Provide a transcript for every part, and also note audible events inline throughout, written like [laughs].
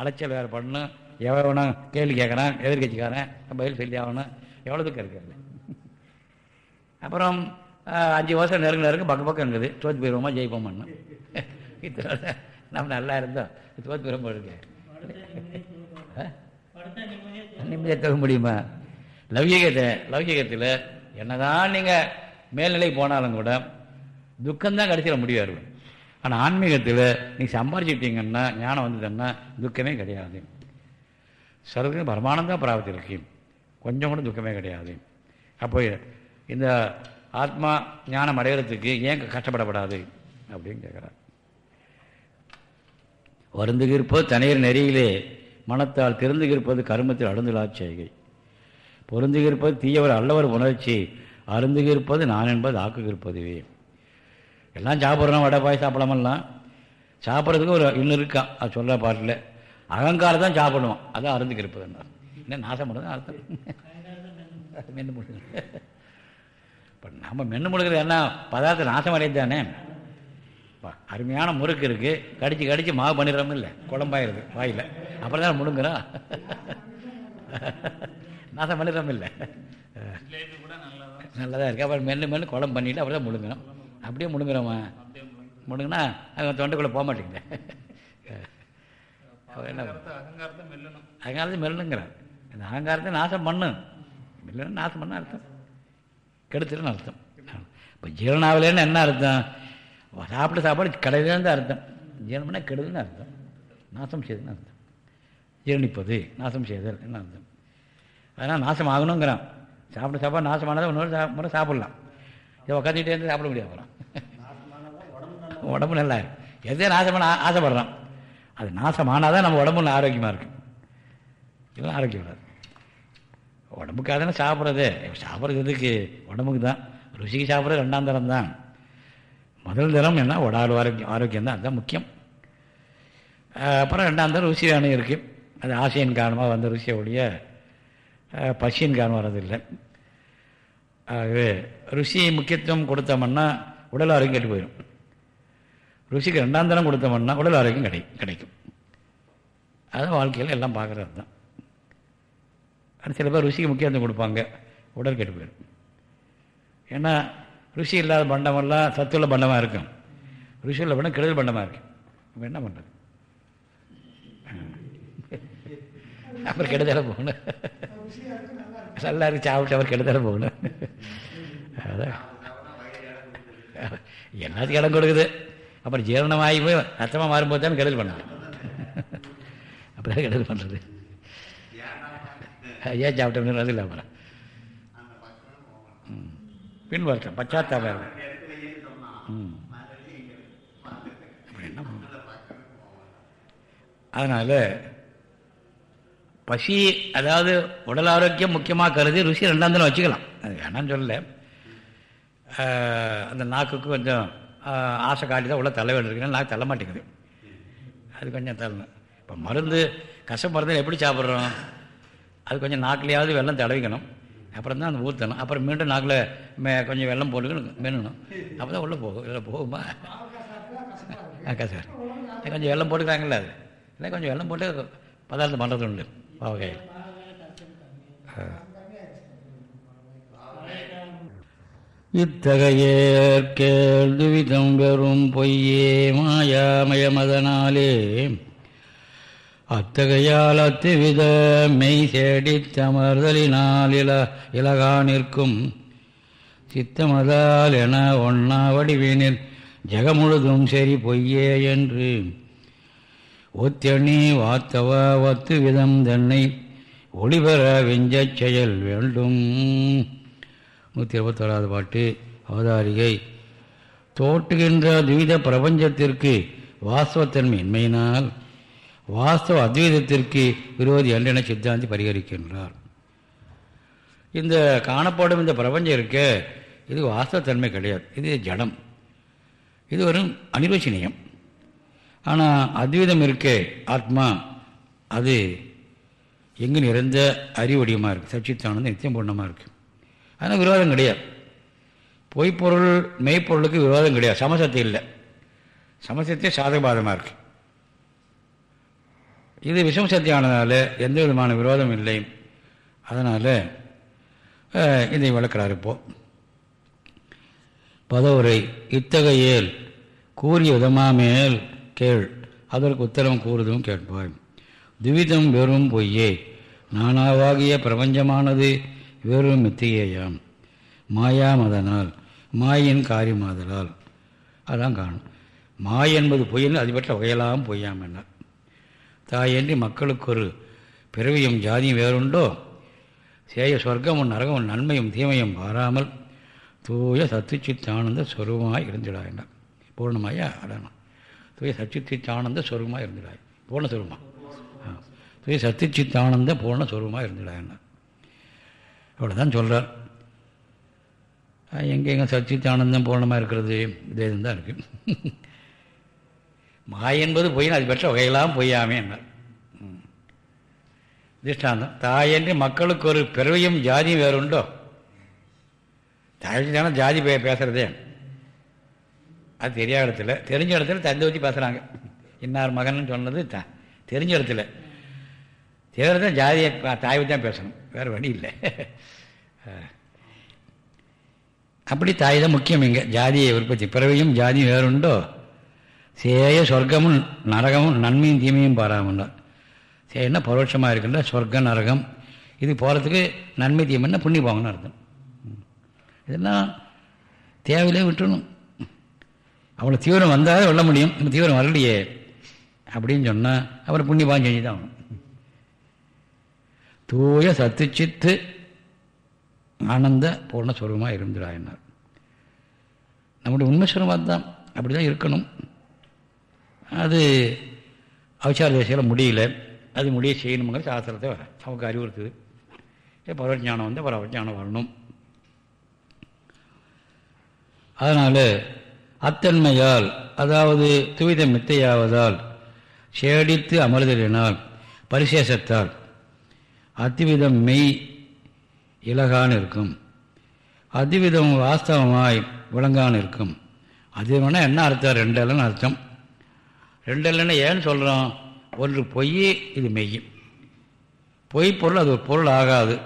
அலைச்சல் வேறு பண்ணணும் எவ்வளோ கேள்வி கேட்குறான் எதிர்கட்சிக்காரன் பதில் சொல்லி ஆகணும். எவ்வளோதுக்கு இருக்கிறது அப்புறம் அஞ்சு வருஷம் நெருங்க நெருங்க பக்கம் பக்கம் இருக்குது. தோற்று போயிடுவோமா ஜெயிப்போம்னு இத்தனை நம்ம நல்லா இருந்தோம். தோத்து போயிடும் இருக்கு. நிம்மதியாக தர முடியுமா? லௌகிகத்தை லௌகிகத்தில் என்னதான் நீங்கள் மேல்நிலை போனாலும் கூட துக்கம்தான் கடைசியில் முடிவாரு ஆனால் ஆன்மீகத்தில் நீங்கள் சம்பாரிச்சுட்டீங்கன்னா ஞானம் வந்ததுன்னா துக்கமே கிடையாது. சர்வ பரமானந்தா பிராபத்தில் இருக்கு. கொஞ்சம் கூட துக்கமே கிடையாது. அப்போ இந்த ஆத்மா ஞானம் அடைகிறதுக்கு ஏன் கஷ்டப்படப்படாது? அப்படின்னு கேட்குறார் வருந்துகிருப்பது தனியர் நெறியிலே மனத்தால் திருந்துகிருப்பது கருமத்தில் அழுந்துலா செய்கை. பொருந்துகிருப்பது தீயவர் அல்லவர் உணர்ச்சி அருந்துகிருப்பது நான் என்பது ஆக்குகிருப்பதுவே. எல்லாம் சாப்பிட்றோம் வடை பாய் சாப்பிடாமல்லாம் சாப்பிட்றதுக்கு ஒரு இன்னும் இருக்கான் அது சொல்கிற பாட்டில். அகங்காரம் தான் சாப்பிடுவோம் அதான் அருந்துகிருப்பதுன்னா என்ன? நாசம் பண்ணுறது அர்த்தம். மென்னு முழுங்க இப்போ நம்ம மென்னு முழுகிறது என்ன? பதார்த்தம் நாசம் அடையுது தானே? அருமையான முறுக்கு இருக்குது கடிச்சு கடிச்சு மாவு பண்ணிடுறோம் இல்லை. குழம்பாயிருது வாயில். அப்புறம் தான் முழுங்குறோம் நாசம் பண்ணிடுறோம் இல்லை. நல்லதாக இருக்குது அப்புறம் மென்று மென்று குழம்பு பண்ணிட்டு அப்புறம் தான் முழுங்கணும் அப்படியே முழுங்குறோமா முழுங்கினா அது தொண்டைக்குள்ளே போக மாட்டேங்குது அவர் என்ன அகங்காரத்தை மெல்லணும். அகங்காரத்தை மெல்லுங்கிறார் இந்த அகங்காரத்தை நாசம் பண்ணு. மெல்லுன்னு நாசம் பண்ண அர்த்தம். கெடுத்துருன்னு அர்த்தம். இப்போ ஜீரணாவிலேன்னு என்ன அர்த்தம்? சாப்பிட்டு சாப்பாடு கடையிலேருந்து அர்த்தம். ஜீரணம்னா கெடுதுன்னு அர்த்தம். நாசம் செய்யுதுன்னு அர்த்தம். ஜீரணிப்பது நாசம் செய்தல் என்ன அர்த்தம்? அதனால் நாசம் ஆகணுங்கிறான். சாப்பிட்டு சாப்பாடு நாசமானதை இன்னொரு முறை சாப்பிட்லாம். உட்காந்துக்கிட்டே இருந்து சாப்பிட முடியாது அப்புறம். உடம்பு நல்லா இருக்கும் எதே நாசமான ஆசைப்படுறான். அது நாசமானால் தான் நம்ம உடம்பு ஆரோக்கியமாக இருக்கும் இல்லை ஆரோக்கியம் வராது. உடம்புக்காக தானே சாப்பிட்றது. சாப்பிட்றது எதுக்கு? உடம்புக்கு தான். ருசிக்கு சாப்பிட்றது ரெண்டாம் தரம் தான். முதல் தரம் என்ன? உடல் ஆரோக்கியம் ஆரோக்கியம் தான். அதுதான் முக்கியம். அப்புறம் ரெண்டாம் தரம் ருசி வேணும் இருக்குது அது ஆசையின் காரணமாக வந்த ருசியை ஒழிய அஹ் பசியின் காரணம் வர்றதில்லை. ஆகவே ருசி முக்கியத்துவம் கொடுத்தோம்னா உடல் ஆரோக்கியம் கெட்டு போயிடும் ருசிக்கு ரெண்டாம் தரம் கொடுத்தோம்னா உடல் ஆரோக்கியம் கிடை கிடைக்கும். அது வாழ்க்கையில் எல்லாம் பார்க்குறது தான் சில பேர் ருசிக்கு முக்கியத்துவம் கொடுப்பாங்க உடல் கெட்டு போயிடும் ஏன்னா ருசி இல்லாத பண்டமெல்லாம் சத்துள்ள பண்டமாக இருக்கும். ருசி உள்ள பண்டம் கெடுதல் பண்டமாக இருக்கும் அப்போ என்ன பண்ணுறது அப்புறம் கெடுதலை போகணும். நல்லா இருக்கு சாப்பிட்டு அவர் கெடுதலை போகணும். அதான் எல்லாத்துக்கும் இடம் கொடுக்குது? அப்புறம் ஜீரணமாகி போய் ரத்தமாக மாறும்போது தான் கெடுதல் பண்ணுது. அப்படிதான் கெடுதல் பண்ணுறது ஏன் சாப்பிட்டோம்னு இல்லை அப்புறம் ம். பின் பச்சாத்தாபம். ம். என்ன அதனால் பசி அதாவது உடல் ஆரோக்கியம் முக்கியமாக கருதி ருசி ரெண்டாம் தினம் வச்சுக்கலாம். அது வேணாம்னு சொல்லலை. அந்த நாக்குக்கு கொஞ்சம் ஆசை காட்டி தான் உள்ள தள்ள வேண்டியிருக்குன்னா நாக்கு தள்ள மாட்டேங்குது. அது கொஞ்சம் தள்ளணும். இப்போ மருந்து கசப்பு மருந்து எப்படி சாப்பிட்றோம்? அது கொஞ்சம் நாக்குலையாவது வெள்ளம் தடவிக்கணும். அப்புறம் தான் அந்த ஊற்றணும் அப்புறம் மீண்டும் நாக்கில் மே கொஞ்சம் வெள்ளம் போட்டுக்கணும் மென்னணும். அப்போ தான் உள்ளே போகும்? இல்லை போகுமா அக்கா சார் கொஞ்சம் வெள்ளம் போட்டுக்கிறாங்களே அது. இல்லை கொஞ்சம் வெள்ளம் போட்டு பதார்த்தம் பண்ணுறது உண்டு. பாவக்காயில். இத்தகையேற்கேள் கேள்விதம் வெறும் பொய்யே மாயாமயமதனாலே. அத்தகையால் அத்துவித மெய் சேடித் தமர்தலினால் இல இலகா நிற்கும். சித்தமதால் என ஒன்னா வடிவினில் ஜெகமுழுதும் சரி பொய்யே என்று. ஒத்தணி வாத்தவ வத்து விதம் தன்னை ஒளிபெற வெஞ்சச் செயல் வேண்டும். நூற்றி இருபத்தோராவது பாட்டு அவதாரிகை. தோற்றுகின்ற துவித பிரபஞ்சத்திற்கு வாஸ்தவத்தன்மை இன்மையினால் வாஸ்தவ அத்வைதத்திற்கு விரோதி என்றென சித்தாந்தி பரிகரிக்கின்றார். இந்த காணப்படும் இந்த பிரபஞ்சம் இருக்க இது வாஸ்தவத்தன்மை கிடையாது. இது ஜடம். இது வரும் அனிர்வச்சனீயம் ஆனால் அத்வைதம் இருக்கே ஆத்மா அது எங்கு நிறைந்த அறிவடியமாக இருக்குது சச்சித்தானந்த நித்தியம் பூர்ணமாக இருக்குது ஆனால் விரோதம் கிடையாது. பொய்ப்பொருள் மெய்ப்பொருளுக்கு விரோதம் கிடையாது. சமசத்தை இல்லை. சமசத்தை சாதகபாதமாக இருக்கு. இது விஷம சத்தியானதால் எந்த விதமான விரோதம் இல்லை. அதனால் இதை விளக்கிறார் இப்போ. பதவுரை இத்தகையேல் கூறிய விதமாமேல் கேள். அதற்கு உத்தரம் கூறுதும் கேட்பாய். துவிதம் வெறும் பொய்யே. நானாவாகிய பிரபஞ்சமானது வெறும் மித்தியேயாம் மாயாமதனால் மாயின் காரியமாதலால் அதான் காணும் மாய் என்பது பொய்ன்னு அதுபட்ட வகையெல்லாம் பொய்யாம் என்ன தாயன்றி மக்களுக்கு ஒரு பிறவியும் ஜாதியும் வேறுண்டோ? சேய சொர்க்கமும் நரகமும் நன்மையும் தீமையும் பாராமல் தூய சத்துச்சித்தானந்த சொருவமாய் என்ன பூர்ணமாயா? அடணும் தூய சச்சித்தானந்த சொருவமாக இருந்திடாய் பூர்ண சொருமா தூய சத்துச்சித்தானந்த பூர்ண சொருவமாக என்ன அவ்வளோதான் சொல்கிறார் எங்கே எங்கே சச்சித்தானந்தம் பூர்ணமாக இருக்கிறது. இதே தான் இருக்குது [laughs] மாய் என்பது பொய்னா அது பெற்ற வகையெல்லாம் பொய்யாமே என்ன திஷ்டாந்தம். தாயன்றி மக்களுக்கு ஒரு பிறவியும் ஜாதியும் வேறுண்டோ? தாய்ச்சி தானே ஜாதி பே பேசுகிறதே அது தெரியாத இடத்துல தெரிஞ்ச இடத்துல தந்தை வச்சு பேசுகிறாங்க இன்னார் மகன் சொன்னது த தெரிஞ்ச இடத்துல. தெரியாத ஜாதியை தாய் தான் பேசணும். வேறு வழி இல்லை. அப்படி தாய் தான் முக்கியம் இங்கே. ஜாதியை உற்பத்தி. பிறவையும் ஜாதியும் வேறுண்டோ? சேய சொர்க்கமும் நரகமும் நன்மையும் தீமையும் பாராமல் சேயன்னா பரோட்சமாக இருக்கின்ற? சொர்க்கம் நரகம். இது போகிறதுக்கு நன்மை தீமைன்னா புண்ணி போங்கன்னு அர்த்தம். இதெல்லாம் தேவையிலே விட்டுணும் அவ்வளோ தீவிரம் வந்தால் சொல்ல முடியும். இந்த தீவிரம் வரலையே. அப்படின்னு சொன்னால் அப்புறம் புண்ணியபாகம் செஞ்சு தான் ஆகணும். தூய சத்துச்சித்து ஆனந்த பூர்ணஸ்வரூபமாக இருந்துடாயினார் நம்முடைய உண்மை சுரமாக தான் அப்படி தான் இருக்கணும். அது அவசார தேசியில் முடியல. அது முடிய செய்யணுங்கிற சாஸ்திரத்தை அவங்க அறிவுறுத்துது பரவஞானம் வந்து பரவஞானம் வரணும். அதனால் அத்தன்மையால் அதாவது துவித மித்தையாவதால் சேடித்து அமர்தலினால் பரிசேஷத்தால் அத்திவிதம் மெய் இலகான் இருக்கும் அதிவிதம் வாஸ்தவமாய் விளங்கான் இருக்கும் அது வேணால் என்ன அர்த்தம்? ரெண்டல்லன்னு அர்த்தம். ரெண்டல்லன்னு ஏன்னு சொல்கிறோம் ஒன்று பொய் இது மெய். பொய் பொருள் அது ஒரு பொருள் ஆகாது.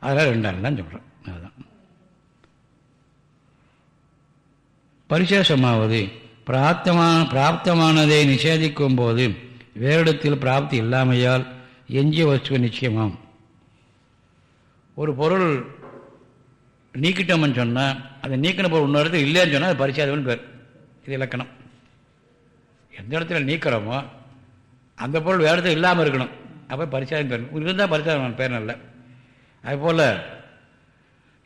அதனால் ரெண்டல்லாம் சொல்கிறோம் அதுதான் பரிசேஷமாவது பிராப்தமான பிராப்தமானதை நிஷேதிக்கும் போது வேறிடத்தில் பிராப்தி இல்லாமையால் எஞ்சிய வஸ்துவ நிச்சயமாம். ஒரு பொருள் நீக்கிட்டோம்னு சொன்னால் அதை நீக்கின பொருள் இன்னொரு இடத்துல இல்லைன்னு சொன்னால் அது பரிசாதம்னு பேர். இது இலக்கணம். எந்த இடத்துல நீக்கிறோமோ அந்த பொருள் வேறு இடத்துல இல்லாமல் இருக்கணும். அப்போ பரிசாதம் பேர். இருந்தால் பரிசாதம் பேர் நல்ல. அதுபோல்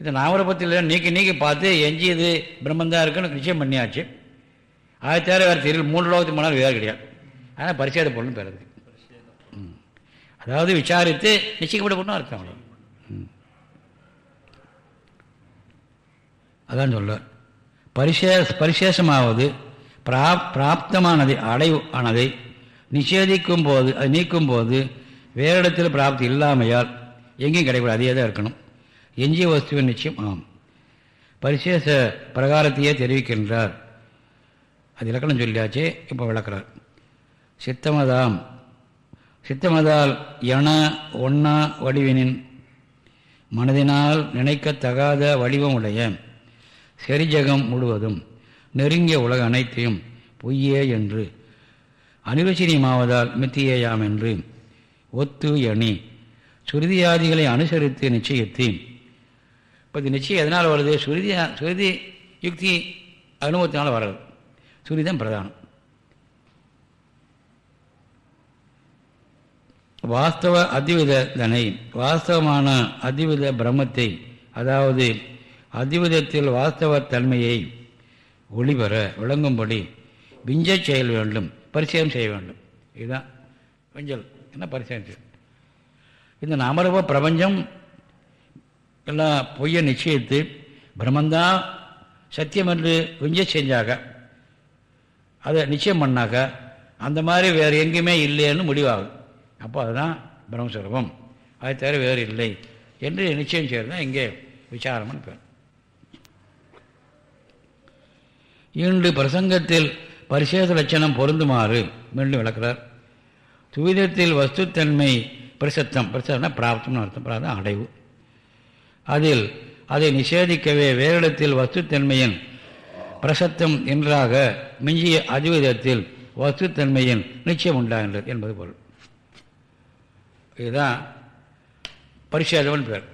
இந்த நாமரபத்தில் நீக்கி நீக்கி பார்த்து எஞ்சி இது பிரம்மந்தான் இருக்குன்னு நிச்சயம் பண்ணியாச்சு. அது தேவை வேறு தெரியல. மூணு லோகத்துக்கு போனாலும் வேறு கிடையாது. ஆனால் பரிசாத பொருள்னு பெறுது அதாவது விசாரித்து நிச்சயிக்கப்பட்ட பொருளும் அர்த்தம் அவ்வளோ அதான் சொல்வார் பரிசே பரிசேஷமாவது பிரா பிராப்தமானதை அடை ஆனதை நிஷேதிக்கும் போது அது நீக்கும் போது வேறு இடத்தில் பிராப்தி இல்லாமையால் எங்கேயும் கிடைக்கூடாது அதே தான் இருக்கணும். எஞ்சிய வஸ்துவின் நிச்சயம் ஆம். பரிசேஷ பிரகாரத்தையே தெரிவிக்கின்றார். அது இலக்கணம் சொல்லியாச்சே இப்போ விளக்கிறார். சித்தமதாம். சித்தமதால் என ஒன்னா வடிவினின் மனதினால் நினைக்கத்தகாத வடிவமுடைய செரிஜகம் முழுவதும் நெருங்கிய உலக அனைத்தையும் பொய்யே என்று அனிவசனியமாவதால் மித்தியேயாம் என்று ஒத்து எணி சுருதியாதிகளை அனுசரித்து நிச்சயத்தி. இப்போ இது நிச்சயம் எதனால் வருது? சுருதி சுருதி யுக்தி அனுபவத்தினால் வர்றது. சுருதி பிரதானம். வாஸ்தவ அதிவித தனை வாஸ்தவமான அதிவித பிரம்மத்தை அதாவது அதிவிதத்தில் வாஸ்தவ தன்மையை ஒளிபெற விளங்கும்படி விஞ்ச செயல் வேண்டும் பரிசயம் செய்ய வேண்டும். இதுதான் விஞ்சல். என்ன பரிசயம் செய்யும் இந்த நாமரூப பிரபஞ்சம் எல்லாம் பொய்யை நிச்சயித்து பிரம்மந்தான் சத்தியம் என்று விஞ்ச செஞ்சாக அதை நிச்சயம் பண்ணாக்க அந்த மாதிரி வேறு எங்கேயுமே இல்லைன்னு முடிவாகும். அப்போ அதுதான் பிரம்மஸ்வரூபம். அதை தவிர வேறு இல்லை. என்று நிச்சயம் செய்கிறது தான் இங்கே விசாரம்னு பேர். இன்று பிரசங்கத்தில் பரிசேஷ லட்சணம் பொருந்துமாறு மீண்டும் விளக்கிறார். துவிதத்தில் வஸ்துத்தன்மை பிரசத்தம் பிரசத்தம்னா பிராப்தம்னு அர்த்தம் பிராப்தம் அடைவு. அதில் அதை நிஷேதிக்கவே வேறிடத்தில் வஸ்துத்தன்மையின் பிரசத்தம் என்றாக மிஞ்சிய அதிவிதத்தில் வஸ்துத்தன்மையின் நிச்சயம் உண்டாகின்றது என்பது பொருள். இதுதான் பரிசேதவன் பேர்.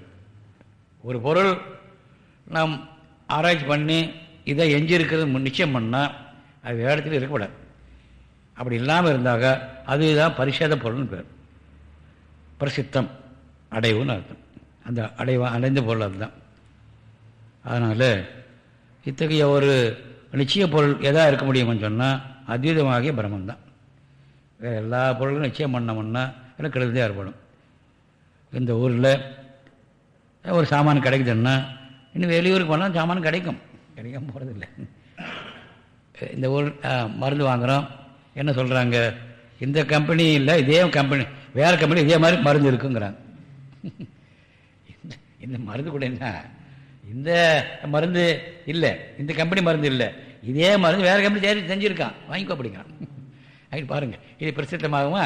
ஒரு பொருள் நாம் ஆராய்ச்சி பண்ணி இதை எஞ்சிருக்கிறது நிச்சயம் பண்ணால் அது வேடத்தில் இடத்துல இருக்கக்கூடாது. அப்படி இல்லாமல் இருந்தாக அதுதான் பரிசேத பொருள்னு பேர். பிரசித்தம் அடைவுன்னு அர்த்தம். அந்த அடைவா அடைந்த பொருள் அதுதான். அதனால் இத்தகைய ஒரு நிச்சய பொருள் எதாக இருக்க முடியும்னு சொன்னால் அதீதமாகிய பிரம்மந்தான் வேறு எல்லா பொருளும் நிச்சயம் பண்ணோம்னா எல்லாம் கெடுதலே ஏற்படும். இந்த ஊரில் ஒரு சாமான் கிடைக்குதுன்னா இன்னும் வெளியூருக்கு போனால் சாமான் கிடைக்கும். கிடைக்காம போகிறதில்ல இந்த ஊர் மருந்து வாங்குகிறோம் என்ன சொல்கிறாங்க இந்த கம்பெனி இல்லை இதே கம்பெனி வேறு கம்பெனி இதே மாதிரி மருந்து இருக்குங்கிறாங்க. இந்த மருந்து கூட என்ன? இந்த மருந்து இல்லை இந்த கம்பெனி மருந்து இல்லை. இதே மருந்து வேறு கம்பெனி தேடி செஞ்சுருக்கான். வாங்கிக்கோ அப்படிங்கிறான். அப்படி பாருங்கள் இது பிரசித்தமாகுமா?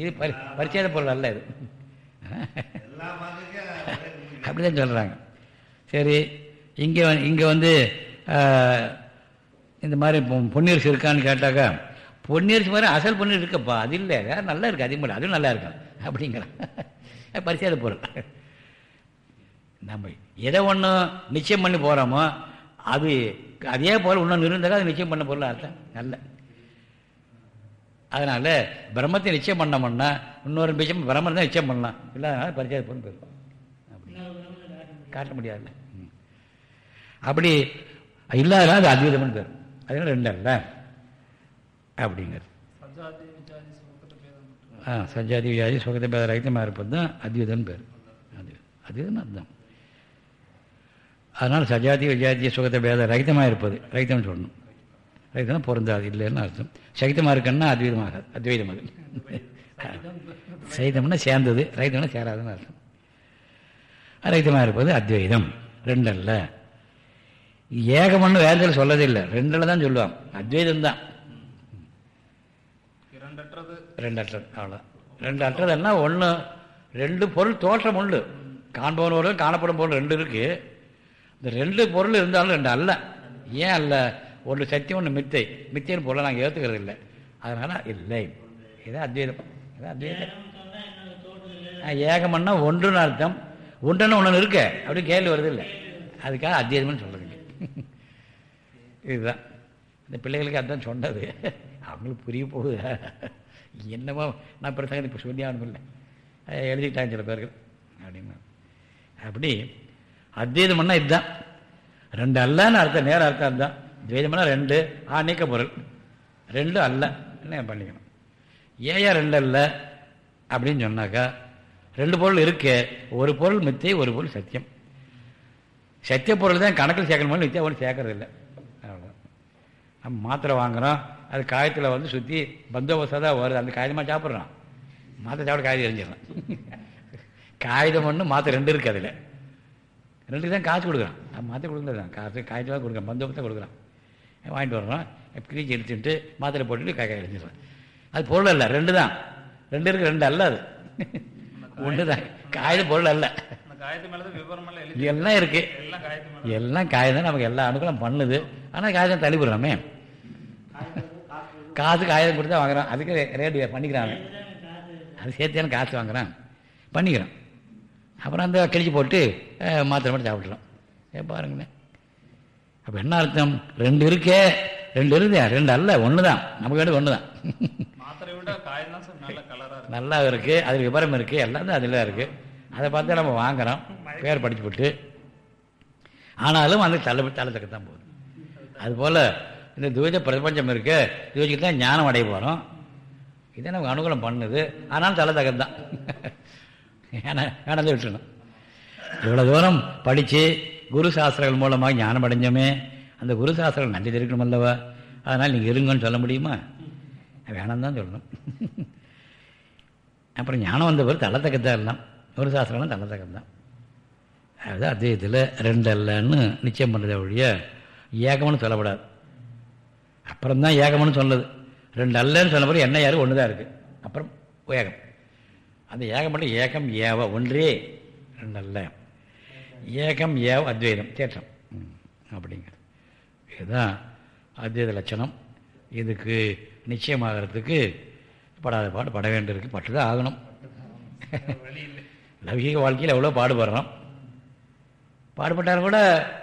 இது பரி பரிச்சேத பொருள் அல்ல இது. அப்படிதான் சொல்கிறாங்க சரி இங்கே இங்கே வந்து இந்த மாதிரி பொன்னியரசு இருக்கான்னு கேட்டாக்கா பொன்னியரசு மாதிரி அசல் பொன்னியரசு இருக்கப்பா. அது இல்லை. வேறு நல்லா இருக்குது அதிகமாக அதுவும் நல்லா இருக்கும். அப்படிங்கிறான் பரிசாத பொருள். நம்ம எதை ஒன்று நிச்சயம் பண்ணி போகிறோமோ அது அதே போல் இன்னொன்று இருந்தாக்கா அது நிச்சயம் பண்ண பொருள் அர்த்தம். நல்ல. அதனால் பிரம்மத்தை நிச்சயம் பண்ணோம்னா இன்னொரு நிச்சயம் பிரம்மம் தான் நிச்சயம் பண்ணலாம். இல்லை அதனால் பரிச்சய பொருள் போயிடும். அப்படி. காட்ட முடியாதுல்ல. அப்படி இல்லாதனால அது அத்வைதம்னு பேர். அதனால ரெண்டு அல்ல. அப்படிங்கிறது. ஆ சஞ்சாதி வியாதி சுகத்தை பேத ரகிதமாக இருப்பது தான் அத்வைதம்னு பேர். அது அதுதான் அதுதான் அதனால் சஜாதி விஜாதி சுகத்தை பேத ரகிதமாக இருப்பது ரகிதம்னு சொல்லணும். ரகிதம் பொருந்தாது இல்லைன்னு அர்த்தம். சகிதமாக இருக்குன்னா அத்வைதமாக அத்வைதம் அது சைதம்னா சேர்ந்தது ரகிதம்னா சேராதுன்னு அர்த்தம். ரகிதமாக இருப்பது அத்வைதம். ரெண்டல்ல ஏகமன்னு வேதத்தில் சொல்லதில்லை. ரெண்டில் தான் சொல்லுவான் அத்வைதம் தான் ரெண்டு அற்றது அவ்வளோ ரெண்டு அற்றதுன்னா ஒன்று ரெண்டு பொருள் தோற்றம் உண்டு. காண்பவன் பொருள் காணப்படும் பொருள் ரெண்டு இருக்குது இந்த ரெண்டு பொருள் இருந்தாலும் ரெண்டு அல்ல. ஏன் அல்ல? ஒன்று சத்தியம் ஒன்று மித்தை. மித்தியன் பொருளை நாங்கள் ஏற்றுக்கிறது இல்லை. அதனால் இல்லை. இதான் அத்வைதம். இதான் அத்வைதம். ஏகமன்னா ஒன்றுன்னு அர்த்தம். ஒன்றுன்னு ஒன்று இருக்க. அப்படி கேள்வி வருது இல்லை. அதுக்காக அத்தியாயம்னு சொல்கிறீங்க இதுதான். இந்த பிள்ளைகளுக்கு அதுதான் சொன்னது. அவங்களுக்கு புரிய போகுது. என்னமோ நான் பெருசாக இப்போ சொல்லி இல்லை. எழுதிக்கிட்டாங்க சில பேர்கள். அப்படின்னு. அப்படி அத்வைதம்னா இதுதான். ரெண்டு அல்லன்னு அர்த்தம் நேரம் அர்த்தம் அதுதான். துவைதம்னா ரெண்டு ஆ நீக்க பொருள். ரெண்டு அல்ல என்ன பண்ணிக்கணும்? ஏயா ரெண்டு அல்ல அப்படின்னு சொன்னாக்கா ரெண்டு பொருள் இருக்கு ஒரு பொருள் மித்தே ஒரு பொருள் சத்தியம். சத்திய பொருள் தான் கணக்கில் சேர்க்கணும்? நித்தியா ஒன்று சேர்க்கறது இல்லை. நம்ம மாத்திரை வாங்குகிறோம் அது காயத்தில் வந்து சுற்றி பந்தோபஸ்தாக தான் வருது. அந்த காகிதமாக சாப்பிட்றோம் மாத்திரை சாப்பிட காகிதம் எரிஞ்சிடலாம் காகிதம் ஒன்று மாத்திரை ரெண்டு இருக்குது அதில். ரெண்டுக்கு தான் காசு கொடுக்குறான். மாத்திரை கொடுக்கல தான். காசு காய்ச்சலாக கொடுக்குறான். பந்தோபத்தை கொடுக்குறான். வாங்கிட்டு வர்றோம் கிரீச்சி எடுத்துட்டு மாத்திரை போட்டுட்டு காய் காய் அது பொருள் அல்ல. ரெண்டு தான். ரெண்டு இருக்குது ரெண்டு அல்ல அது. ஒன்று தான் காயில் பொருள் அல்ல. எல்லாம் இருக்கு. எல்லாம் காகிதம் நமக்கு எல்லா அனுகூலம் பண்ணுது. ஆனால் காகிதம் தள்ளிவிடுறோமே காசு காகிதம் கொடுத்தா வாங்குறான். அதுக்கு ரேட்டு பண்ணிக்கிறான் அது சேர்த்தான காசு வாங்குறான். பண்ணிக்கிறான். அப்புறம் அந்த கிழிச்சு போட்டு மாத்திரை மட்டும் சாப்பிட்றோம் ஏ பாருங்களேன் அப்போ என்ன அர்த்தம்? ரெண்டு இருக்கே. ரெண்டு இருக்குதே. ரெண்டு அல்ல ஒன்று தான் நமக்கு வேண்டிய ஒன்று தான் நல்லா இருக்கு. அது விவரம் இருக்கு. எல்லாம் தான் அதில் இருக்கு. அதை பார்த்து நம்ம வாங்குறோம். பேர் படிச்சு போட்டு. ஆனாலும் அந்த தலை தள்ளத்துக்கு தான் போகுது. அதுபோல் இந்த துவைத பிரபஞ்சம் இருக்கு. துவைச்சுக்கு தான் ஞானம் அடைய போகிறோம் இதை நமக்கு அனுகூலம் பண்ணுது. ஆனாலும் தலை தகது தான் ஏன்னா வேணாலும் விட்டுணும் இவ்வளோ தூரம் படித்து குரு சாஸ்திரங்கள் மூலமாக ஞானம் அடைஞ்சோமே அந்த குரு சாஸ்திரங்கள் நன்றி தெரிவிக்கணும் அல்லவா? அதனால் நீங்கள் இருங்கன்னு சொல்ல முடியுமா? வேணாம் தான் சொல்லணும். அப்புறம் ஞானம் வந்த பிறகு தள்ளத்தக்கத்தான் எல்லாம். ஒரு சாஸ்திரம்லாம் தள்ளத்தக்கம் தான் அதுதான் அத்தியத்தில் ரெண்டு அல்லன்னு நிச்சயம் பண்ணுறதை ஒழிய ஏகம்னு சொல்லப்படாது. அப்புறம் தான் ஏகம்னு சொன்னது. ரெண்டு அல்லன்னு சொன்ன பிறகு என்ன யாரும் ஒன்று தான் இருக்குது அப்புறம் ஏகம். அந்த ஏகம் மட்டும் ஏகம் ஏவ ஒன்றே ரெண்டல்ல. ஏகம் ஏவ அத்வைதம் தேற்றம். ம், அப்படிங்கிறது. இதுதான் அத்வைத லட்சணம். இதுக்கு நிச்சயமாகறதுக்கு படாத பாடு பட வேண்டியிருக்கு. பட்டு தான் ஆகணும். லௌகிக வாழ்க்கையில் எவ்வளோ பாடுபடுறோம்? பாடுபட்டாலும் கூட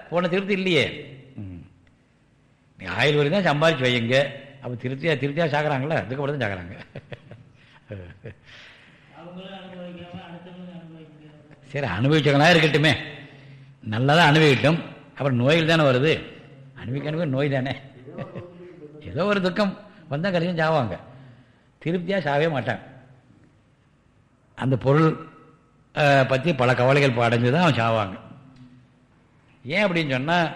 போன திருப்தி இல்லையே. நீ ஆயில் வரைக்கும் தான் சம்பாதிச்சு வையுங்க. அப்போ திருப்தியாக திருப்தியாக சாகுறாங்களா துக்கப்பட்டு தான் முடியாது சரி அனுபவிச்சவங்களா இருக்கட்டுமே. நல்லதாக அனுபவிக்கட்டும். அப்புறம் நோய்கள் தானே வருது. அனுபவிக்க அனுபவிக்க நோய் தானே. ஏதோ ஒரு துக்கம். வந்தால் கடைசியும் சாவாங்க. திருப்தியாக சாவே மாட்டாங்க. அந்த பொருள் பற்றி பல கவலைகள் அடைஞ்சு தான் அவன் சாவாங்க. ஏன் அப்படின்னு சொன்னால்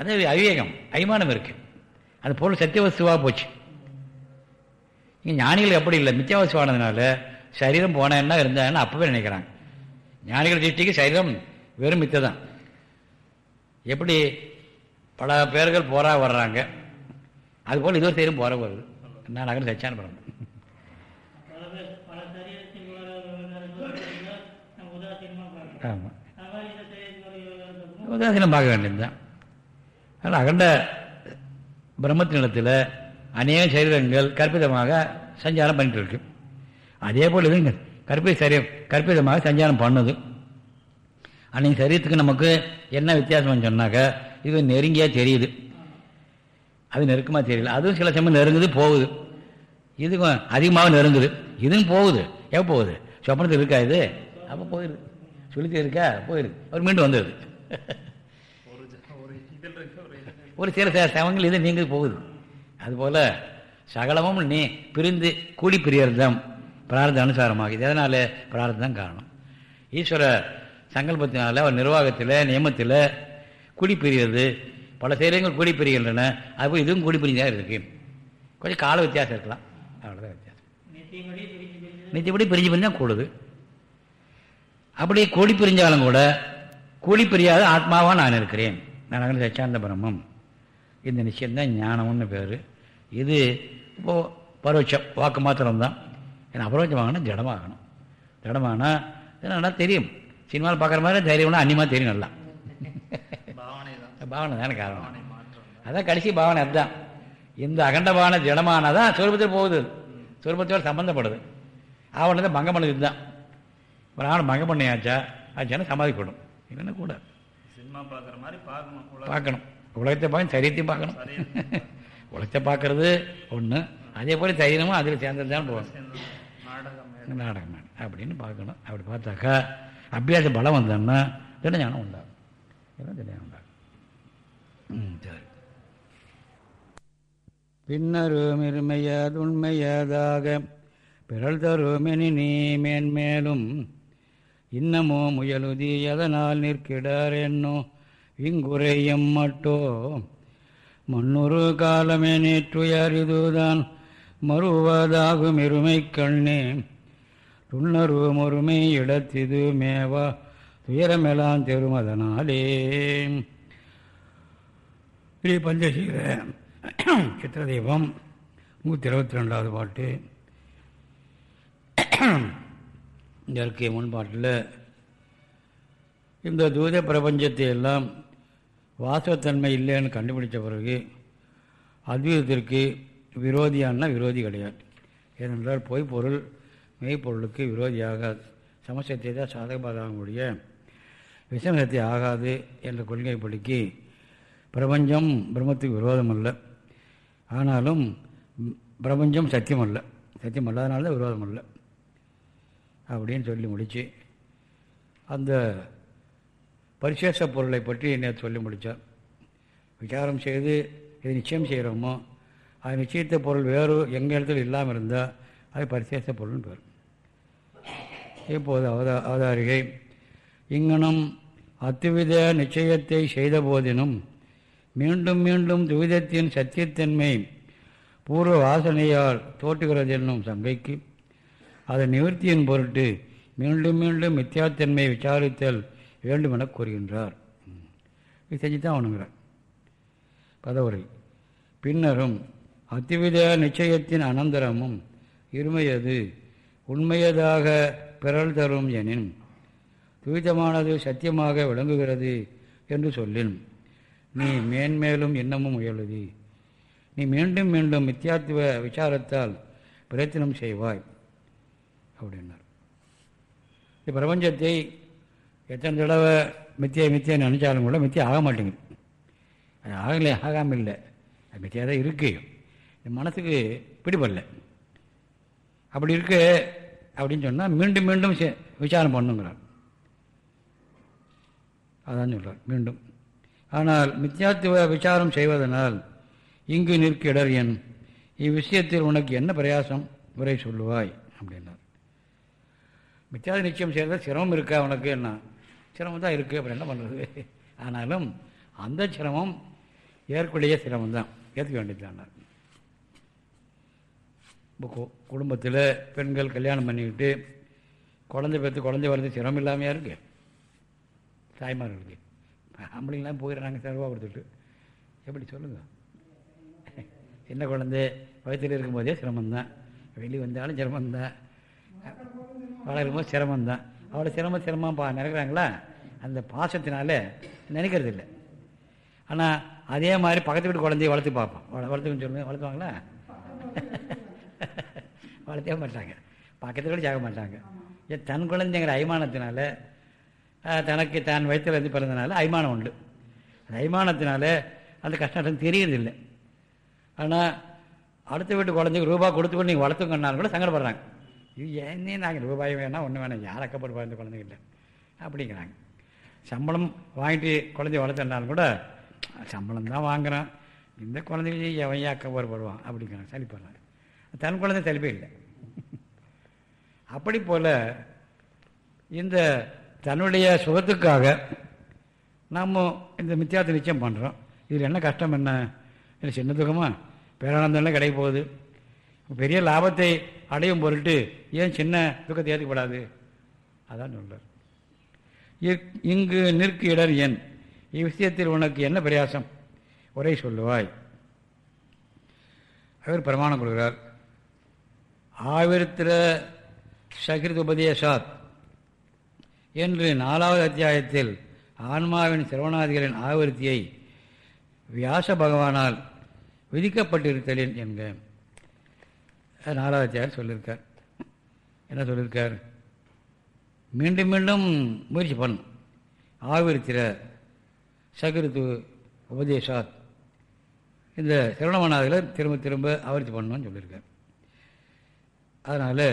அது அவிவேகம் அபிமானம் இருக்குது அந்த பொருள் சத்திய போச்சு. இங்கே ஞானிகள் அப்படி இல்லை. மித்தியாவசுவானதுனால சரீரம் போனேன்னா என்ன இருந்தான்னு அப்பவே நினைக்கிறாங்க. ஞானிகள் திருஷ்டிக்கு சரீரம் வெறும் மித்த தான் எப்படி பல பேர்கள் போரா வர்றாங்க. அதுபோல் இது சரீரம் போகிற வருது நான் நகரம் சச்சியான பண்ணணும் பல பேர் பல சரீரத்தின் விவகாரங்கள் நம்ம உதாசீனமாக பார்க்கணும் ஆமாம் உதாசீனம் பார்க்க வேண்டியதுதான். அதனால் அகண்ட பிரம்மத்தினிடத்தில் அநேக சரீரங்கள் கற்பிதமாக சஞ்சாரம் பண்ணிட்டு இருக்கு அதே போல் இதுங்க கற்பித சரீரம் கற்பிதமாக சஞ்சாரம் பண்ணுது. அன்னைக்கு சரீரத்துக்கு நமக்கு என்ன வித்தியாசம்னு சொன்னாக்க இது நெருங்கியாக தெரியுது. அது நெருக்கமாக தெரியல. அதுவும் சில சமயம் நெருங்குது போகுது. இதுக்கும் அதிகமாக நெருங்குது. இதுவும் போகுது. எப்போ போகுது? சொப்பனத்தில் இருக்கா இது? அப்போ போயிடுது. சுழித்து இருக்கா போயிடுது அவர் மீண்டும் வந்துடுது ஒரு சில சில சமயங்கள் இது நீங்க போகுது. அதுபோல் சகலமும் நீ பிரிந்து கூடி பிரியர்தம் பிரார்த்த அனுசாரமாக இது எதனால? பிரார்த்தம் காரணம். ஈஸ்வர சங்கல்பத்தினால அவர் நிர்வாகத்தில் நியமத்தில் கூடி பிரிகிறது பல சரீரங்கள் கூடி பிரிகின்றன. அதுபோல் இதுவும் கூடி பிரிஞ்சதாக இருக்கு. கொஞ்சம் கால வித்தியாசம் இருக்கலாம். அவ்வளோதான் வித்தியாசம். நித்தியபடி பிரிஞ்சு பிரிஞ்சு. நித்தியப்படி பிரிஞ்சு பிரிஞ்சா கூடுது. அப்படி கூடி பிரிஞ்சாலும் கூட கூடி பிரியாத ஆத்மாவாக நான் இருக்கிறேன். நான் அகல சச்சாந்த பிரம்மம். இந்த நிச்சயம்தான் ஞானம்னு பேர். இது இப்போது பரோட்சம் வாக்கு மாத்திரம்தான். ஏன்னா அபரோட்சம் வாங்கினா ஜடமாகணும் ஜடமானா நல்லா தெரியும். சினிமாவில் பார்க்குற மாதிரி தைரியம்னா அன்னியமாக தெரியும் நல்லா. பாவனை தானே காரணம். அதான் கடைசி பாவனை அதுதான். இந்த அகண்ட பாவனை ஜடமானதான் சொருபத்தில் போகுது. சொருபத்தோடு சம்மந்தப்படுது ஆவணத்தை பங்கம் பண்ணது இதுதான். ஒரு ஆவணம் பங்கம் பண்ணியாச்சா? ஆச்சானா சமாதிப்படும் இல்லைன்னா கூட. சினிமா பார்க்குற மாதிரி பார்க்கணும். பார்க்கணும். உலகத்தை பார்க்க சரீரத்தையும் பார்க்கணும். உலகத்தை பார்க்கறது ஒன்று அதே போல் சரீரமும் அதில் சேர்ந்தது தான் போகணும் நாடகம் அப்படின்னு பார்க்கணும். அப்படி பார்த்தாக்கா அபியாச பலம் வந்தோம்னா திடஞானம் உண்டாகும். இதெல்லாம் திடஞானம் உண்டாகும்? ம் சரி. பின்னரும் இருமையதுண்மையதாக பிறல் தருமெனி நீ மேன்மேலும் இன்னமோ முயலுதி எதனால் நிற்கிறார் என்னோ? இங்குறையம் மட்டோ? மண்ணொரு காலமே நேற்றுயரிதுதான் மறுவதாகும் இருமை கண்ணே. துண்ணருவம் மொருமை இடத்திது மேவா? துயரமெல்லாம் தெருமதனாலே. ஸ்ரீ பஞ்சசீர சித்திரதீபம் நூற்றி இருபத்தி ரெண்டாவது பாட்டு. இயற்கை முன்பாட்டில் இந்த தூத பிரபஞ்சத்தை எல்லாம் வாசத்தன்மை இல்லைன்னு கண்டுபிடிச்ச பிறகு அத்வீதத்திற்கு விரோதியானா விரோதி கிடையாது. ஏனென்றால் பொய்ப்பொருள் மெய்ப்பொருளுக்கு விரோதியாக சமசத்தை தான் சாதகபாதாகக்கூடிய விசமசத்தை ஆகாது என்ற கொள்கைப்படிக்கு பிரபஞ்சம் பிரம்மத்துக்கு விரோதம் அல்ல ஆனாலும் பிரபஞ்சம் சத்தியம் அல்ல சத்தியம் அல்லாதனால தான் விரோதம் இல்லை அப்படின்னு சொல்லி முடித்து அந்த பரிசேஷ பொருளை பற்றி என்ன சொல்லி முடித்தார் விசாரம் செய்து இது நிச்சயம் செய்கிறோமோ அது நிச்சயத்த பொருள் வேறு எங்கள் இடத்துல இல்லாமல் இருந்தால் அது பரிசேஷ பொருள்னு பேர். இப்போது அவதா அவதாரிகை இங்கனும் அத்துவித நிச்சயத்தை செய்த போதினும் மீண்டும் மீண்டும் துவிதத்தின் சத்தியத்தன்மை பூர்வ வாசனையால் தோற்றுகிறது என்னும் சங்கைக்கு அதன் நிவர்த்தியின் பொருட்டு மீண்டும் மீண்டும் மித்தியாத்தன்மையை விசாரித்தல் வேண்டும் என கூறுகின்றார். இது செஞ்சு தான் அவனுங்கிறார். பதவுரை. பின்னரும் அத்துவித நிச்சயத்தின் அனந்தரமும் இருமையது உண்மையதாக பிறல் தரும் எனின் துவிதமானது சத்தியமாக விளங்குகிறது என்று சொல்லின். நீ மேன்மேலும் இன்னமும் உயர்வது நீ மீண்டும் மீண்டும் மித்தியாத்துவ விசாரத்தால் பிரயத்தனம் செய்வாய். அப்படின்னார். இந்த பிரபஞ்சத்தை எத்தனை தடவை மித்தியை மித்தியை நினச்சாலும் கூட மித்தியை ஆக மாட்டேங்குது. அது ஆகலை ஆகாமல் இல்லை அது மித்தியாக தான் இருக்கு. மனசுக்கு பிடிபடல. அப்படி இருக்கு அப்படின்னு சொன்னால் மீண்டும் மீண்டும் செ- விசாரம் பண்ணுங்கிறார். அதான் சொல்கிறார் மீண்டும். ஆனால் மித்தியாத்துவ விசாரம் செய்வதனால் இங்கு நிற்கிடர் என். இவ்விஷயத்தில் உனக்கு என்ன பிரயாசம்? உரை சொல்லுவாய் அப்படின்னார். மித்தியாத நிச்சயம் செய்கிறத சிரமம் இருக்கா உனக்கு என்ன? சிரமம் தான் இருக்குது அப்புறம் என்ன பண்ணுறது ஆனாலும் அந்த சிரமம் ஏற்கக்கூடிய சிரமம் தான் ஏற்றுக்க வேண்டியதுதான்? இப்போ குடும்பத்தில் பெண்கள் கல்யாணம் பண்ணிக்கிட்டு குழந்தை பெற்று குழந்தை வளர்ந்து சிரமம் இல்லாமையா இருக்கு? தாய்மார்களுக்கு. ஆம்பளைங்களாம் போயிடுறாங்க செலவாக கொடுத்துட்டு எப்படி சொல்லுங்க? சின்ன குழந்தை வயிற்றில் இருக்கும்போதே சிரமம்தான். வெளியே வந்தாலும் சிரமம்தான். வளரும்போது சிரமம்தான். அவ்வளோ சிரமம் சிரமம் பா நினைக்கிறாங்களா அந்த பாசத்தினால நினைக்கிறது இல்லை ஆனால் அதே மாதிரி பக்கத்து வீட்டு குழந்தைய வளர்த்து பார்ப்போம். வள வளர்த்துன்னு சொல்லுங்க. வளர்த்துவாங்களா? [laughs] வளர்த்தவே மாட்டாங்க. பக்கத்து கூட ஜாக மாட்டாங்க. ஏன் தன் குழந்தைங்கிற அய்மானத்தினால தனக்கு தான் வயிற்றில் இருந்து பிறந்தனால அய்மானம் உண்டு. அந்த அய்மானத்தினால அந்த கஷ்டம் தெரியறதில்லை. ஆனால் அடுத்த வீட்டு குழந்தைக்கு ரூபா கொடுத்து நீங்கள் வளர்த்துங்கன்னாலும் கூட சங்கடப்படுறாங்க. இது ஏன்னே நாங்கள் ரூபாய் வேணால் ஒன்று வேணாம். யார் அக்கப்படுவா இந்த குழந்தைகிட்ட அப்படிங்கிறாங்க. சம்பளம் வாங்கிட்டு குழந்தைய வளர்த்துனாலும் கூட சம்பளம் தான் வாங்குறான். இந்த குழந்தைக்கு எவையா அக்கப்படுவான் அப்படிங்கிறாங்க. சளிப்படுறாங்க தன் குழந்தை தெளிப்பே இல்லை. அப்படி போல் இந்த தன்னுடைய சுகத்துக்காக நாம் இந்த மித்தியார்த்த நிச்சயம் பண்ணுறோம் இதில் என்ன கஷ்டம் என்ன? இது சின்ன துக்கமாக பேரானந்தம்லாம் கிடைக்க போகுது. பெரிய லாபத்தை அடையும் பொருட்டு ஏன் சின்ன துக்கத்தை ஏற்கப்படாது அதான் சொல்றார். இக்- இங்கு நிற்கு இடர் என். இவ்விஷயத்தில் உனக்கு என்ன பிரயாசம்? ஒரே சொல்லுவாய். அவர் பிரமாணம் கொடுக்கிறார். ஆவிருத்திர சகிருத் உபதேசாத். என்று நாலாவது அத்தியாயத்தில் ஆன்மாவின் சிரவணாதிகளின் ஆவிருத்தியை வியாச பகவானால் விதிக்கப்பட்டிருத்தலின் என்க. அது நாலாவது சொல்லியிருக்கார் என்ன சொல்லியிருக்கார் மீண்டும் மீண்டும் முயற்சி பண்ணும் ஆவிருத்திர சகிருத்து உபதேசாத். இந்த சிரவணமானாதில் திரும்ப திரும்ப ஆவர்த்தி பண்ணணும்னு சொல்லியிருக்கார் அதனால்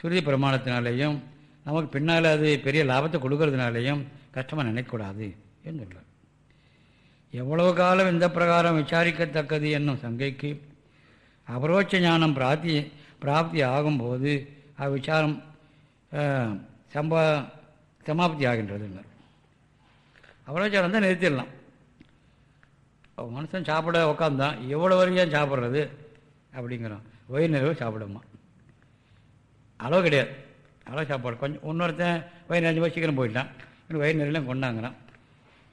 சுருதி பிரமாணத்தினாலேயும் நமக்கு பின்னால் அது பெரிய லாபத்தை கொடுக்கறதுனாலேயும் கஷ்டமாக நினைக்கக்கூடாது என்று சொல்கிறார் எவ்வளவு காலம் இந்த பிரகாரம் விசாரிக்கத்தக்கது என்னும் சங்கைக்கு அபரோட்ச ஞானம் பிராப்தி பிராப்தி ஆகும்போது அவ்விசாரம் விசாரம் சம்பா சமாப்தி ஆகின்றதுங்க அபரோச்சாரம் தான் நிறுத்திடலாம். மனுஷன் சாப்பிட உக்காந்தான். எவ்வளோ வரைக்கும் சாப்பிட்றது? அப்படிங்கிறான். வயிறு நிறைவு சாப்பிடுமா? அளவு கிடையாது. அளவு சாப்பாடு. கொஞ்சம் இன்னொருத்தன் வயிறு நிறைஞ்சு போய் சீக்கிரம் போயிட்டான். இன்னும் வயிறு நிறையெல்லாம் கொண்டாங்கிறான்.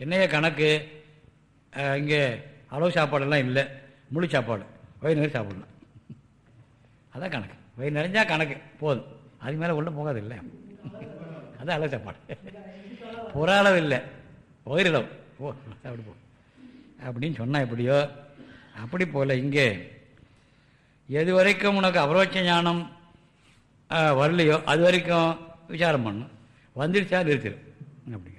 என்னைய கணக்கு இங்கே அளவு சாப்பாடெல்லாம் இல்லை. முழு சாப்பாடு. வயிறு நிறைய சாப்பிடலாம் அதான் கணக்கு. வயிறு நிறைஞ்சா கணக்கு. போதும். அது மேலே உள்ளே போகாது இல்லை அதான் அளவு சாப்பாடு புற அளவு இல்லை வயிறளவு ஓ அப்படி போ. அப்படின்னு சொன்னால் எப்படியோ அப்படி போகல இங்கே எது வரைக்கும் உனக்கு அபரோட்ச ஞானம் வரலையோ அது வரைக்கும் விசாரம் பண்ணும். வந்துடுச்சா நிறுத்திடும் அப்படி.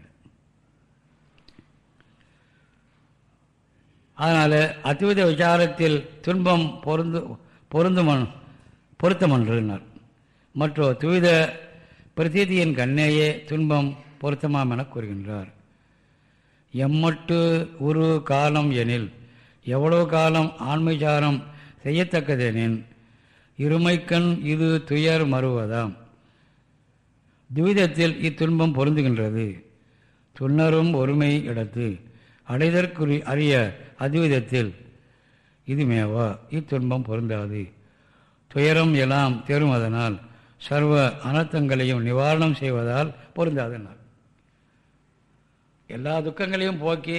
அதனால் அத்வைத விசாரத்தில் துன்பம் பொருந்து பொருந்துமன் பொருத்தமன்றுனார். மற்றோ துவித பிரதீதியின் கண்ணேயே துன்பம் பொருத்தமாம் என கூறுகின்றார். எம்மட்டு உரு காலம் எனில் எவ்வளவு காலம் ஆன்மீசாரம் செய்யத்தக்கதெனின் இருமைக்கண் இது துயர் மறுவதாம். துவிதத்தில் இத்துன்பம் பொருந்துகின்றது. துன்னரும் ஒருமை இடத்து அடைதற்குரி அறிய அதிவிதத்தில். இதுமேவா இத்துன்பம் பொருந்தாது. துயரம் எல்லாம் தேரும் அதனால் சர்வ அனர்த்தங்களையும் நிவாரணம் செய்வதால் பொருந்தாதுன்னார் எல்லா துக்கங்களையும் போக்கி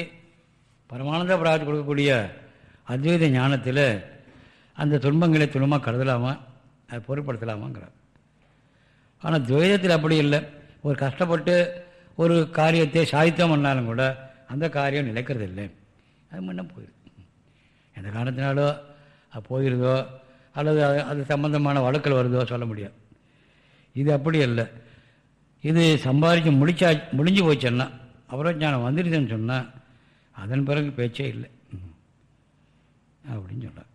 பரமானந்த பிராப்தி கொடுக்கக்கூடிய அத்வைத ஞானத்தில் அந்த துன்பங்களை துன்பமாக கருதலாமா? அதை பொருட்படுத்தலாமாங்கிறார். ஆனால் துவைதத்தில் அப்படி இல்லை. ஒரு கஷ்டப்பட்டு ஒரு காரியத்தை சாதித்தோம் பண்ணாலும் கூட அந்த காரியம் நிலைக்கிறது இல்லை அது முன்ன போயிடுது எந்த காரணத்தினாலோ அது போயிருதோ அல்லது அது அது சம்பந்தமான வழக்கல் வருதோ சொல்ல முடியாது. இது அப்படி இல்லை இது சம்பாதிக்க முடிச்சா முடிஞ்சு போச்சுன்னா அப்புறம் ஞானம் வந்துடுதுன்னு சொன்னால் அதன் பிறகு பேச்சே இல்லை. அப்படின்னு சொல்கிறார்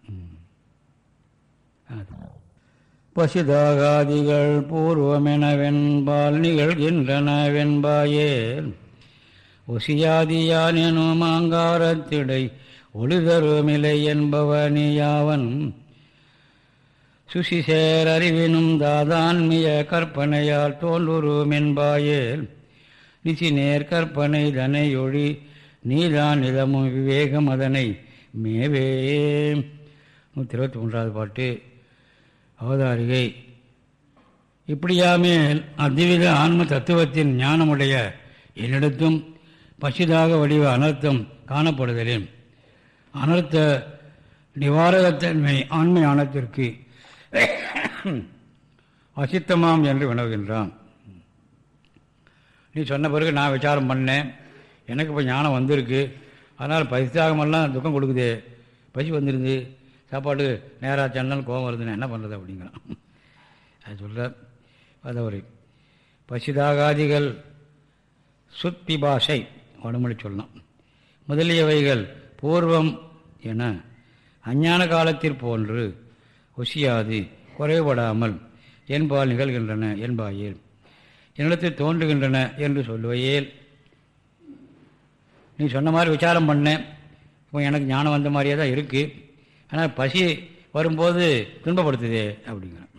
பசிதாகாதிகள் பூர்வமெனவென்பால் நிகழ்கின்றனவென்பாயே. ஒசியாதியானெனும் ஆங்காரத்திடை ஒளிதருமில்லை என்பவனியாவன் சுசிசேர் அறிவினும் தாதான்மிய கற்பனையால் தோன்றுருமென்பாயேல் நிசிநேர் கற்பனை தனை ஒழி நீதான் நிதமும் விவேகம் அதனை மேவே. நூற்றி இருபத்தி மூன்றாவது பாட்டு அவதாரிகை. இப்படியாமேல் அத்வித ஆன்ம தத்துவத்தின் ஞானமுடைய என்னிடத்தும் பசிதாக வடிவ அனர்த்தம் காணப்படுதலின். அனர்த்த நிவாரகத்தன்மை ஆண்மை ஆனத்திற்கு அசித்தமாம் என்று வினவுகின்றான். நீ சொன்ன பிறகு நான் விசாரம் பண்ணேன். எனக்கு இப்போ ஞானம் வந்திருக்கு. அதனால் பசித்தாகமெல்லாம் துக்கம் கொடுக்குது. பசி வந்துடுது சாப்பாடு நேராக சென்னால் கோபம் வருதுன்னு என்ன பண்ணுறது அப்படிங்கிறான். அது சொல்ல ஒரு. பசிதாகாதிகள் சுத்திபாஷை வடமொழி சொல்லலாம். முதலியவைகள் பூர்வம் என அஞ்ஞான காலத்திற் போன்று ஒசியாது குறைபடாமல் என்பால் நிகழ்கின்றன என்பாயேல். என்னிடத்தில் தோன்றுகின்றன என்று சொல்லுவையேல். நீ சொன்ன மாதிரி விசாரம் பண்ணேன். இப்போ எனக்கு ஞானம் வந்த மாதிரியே தான் இருக்குது ஆனால் பசி வரும்போது துன்பப்படுத்துதே அப்படிங்கிறேன்.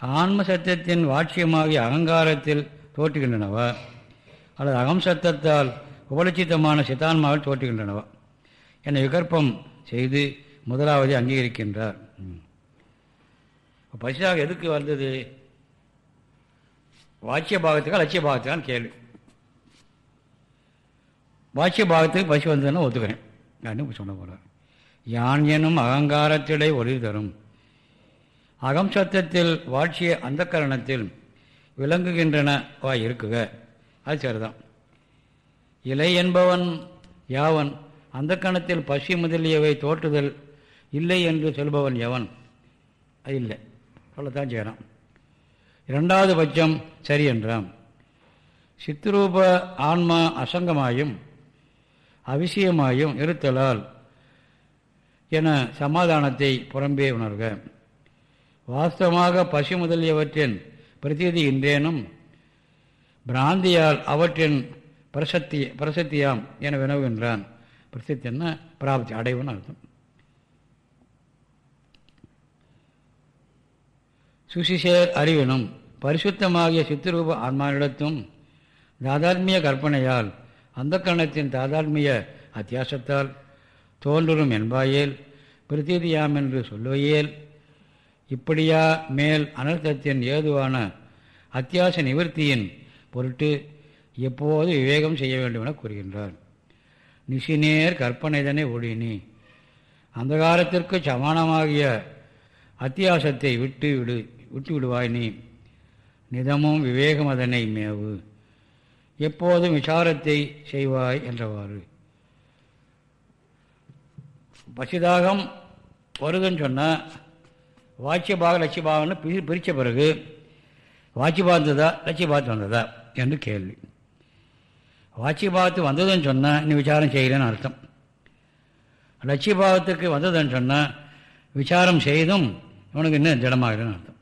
ஆன்ம சத்தியத்தின் வாட்சியமாகிய அகங்காரத்தில் தோற்றுகின்றனவா? அல்லது அகம் சத்தத்தால் உபலட்சித்தமான சித்தான்மாவில் தோற்றுகின்றனவா? என்னை விகற்பம் செய்து முதலாவது அங்கீகரிக்கின்றார். பரிசாக பசியாக எதுக்கு வந்தது? வாட்சிய பாகத்துக்கா லட்சிய பாகத்துக்கான்னு கேள்வி. வாட்சிய பாகத்துக்கு பசி வந்ததுன்னா ஒத்துக்கிறேன். நான் சொன்ன போகிறார் யான் எனும் அகங்காரத்திலே ஒளி தரும். அகம் சத்தத்தில் வாட்சிய அந்த கரணத்தில் விளங்குகின்றனவா இருக்குக? அது சரிதான் இலை என்பவன் யாவன்? அந்த கணத்தில் பசி முதலியவை தோற்றுதல் இல்லை என்று சொல்பவன் எவன்? அது இல்லை. அவ்வளோதான் செய்கிறான் இரண்டாவது பட்சம் சரி என்றான் சித்துரூப ஆன்மா அசங்கமாயும் அவிசியமாயும் இருத்தலால் என சமாதானத்தை புறம்பே உணர்க. வாஸ்தவமாக பசி முதலியவற்றின் பிரதீதி இன்றேனும் பிராந்தியால் அவற்றின் பிரசத்தி பிரசத்தியாம் என வினவுகின்றான். பிரசித்தின்னா பிராப்தி அடைவுன்னு அர்த்தம். சுசிசேர் அறிவினும் பரிசுத்தமாகிய சித்திரூப ஆன்மானிடத்தும் தாதாத்மிய கற்பனையால் அந்த கணத்தின் தாதாத்மிய அத்தியாசத்தால் தோன்றும் என்பாயேல் பிரதீதியாம் என்று சொல்லுவையேல் இப்படியா மேல் அனர்த்தத்தின் ஏதுவான அத்தியாச நிவர்த்தியின் பொருட்டு எப்போது விவேகம் செய்ய வேண்டும் என கூறுகின்றார் நிசினேர் கற்பனைதனை ஒழினி அந்தகாரத்திற்கு சமானமாகிய அத்தியாசத்தை விட்டு விடு விட்டு விடுவாய் நீ. நிதமும் விவேகம் அதனை மேவு. எப்போதும் விசாரத்தை செய்வாய் என்றவாறு. பசிதாகம் வருதுன்னு சொன்னால் வாட்சியபாக லட்சியபாகன்னு பிரி பிரித்த பிறகு வாட்சியபாகம் இருந்ததா லட்சியபாகத்து வந்ததா? என்று கேள்வி. வாட்சியபாகத்து வந்ததுன்னு சொன்னால் நீ விசாரம் செய்யலன்னு அர்த்தம். லட்சியபாகத்துக்கு வந்ததுன்னு சொன்னால் விசாரம் செய்தும் இவனுக்கு இன்னும் திடமாகலன்னு அர்த்தம்.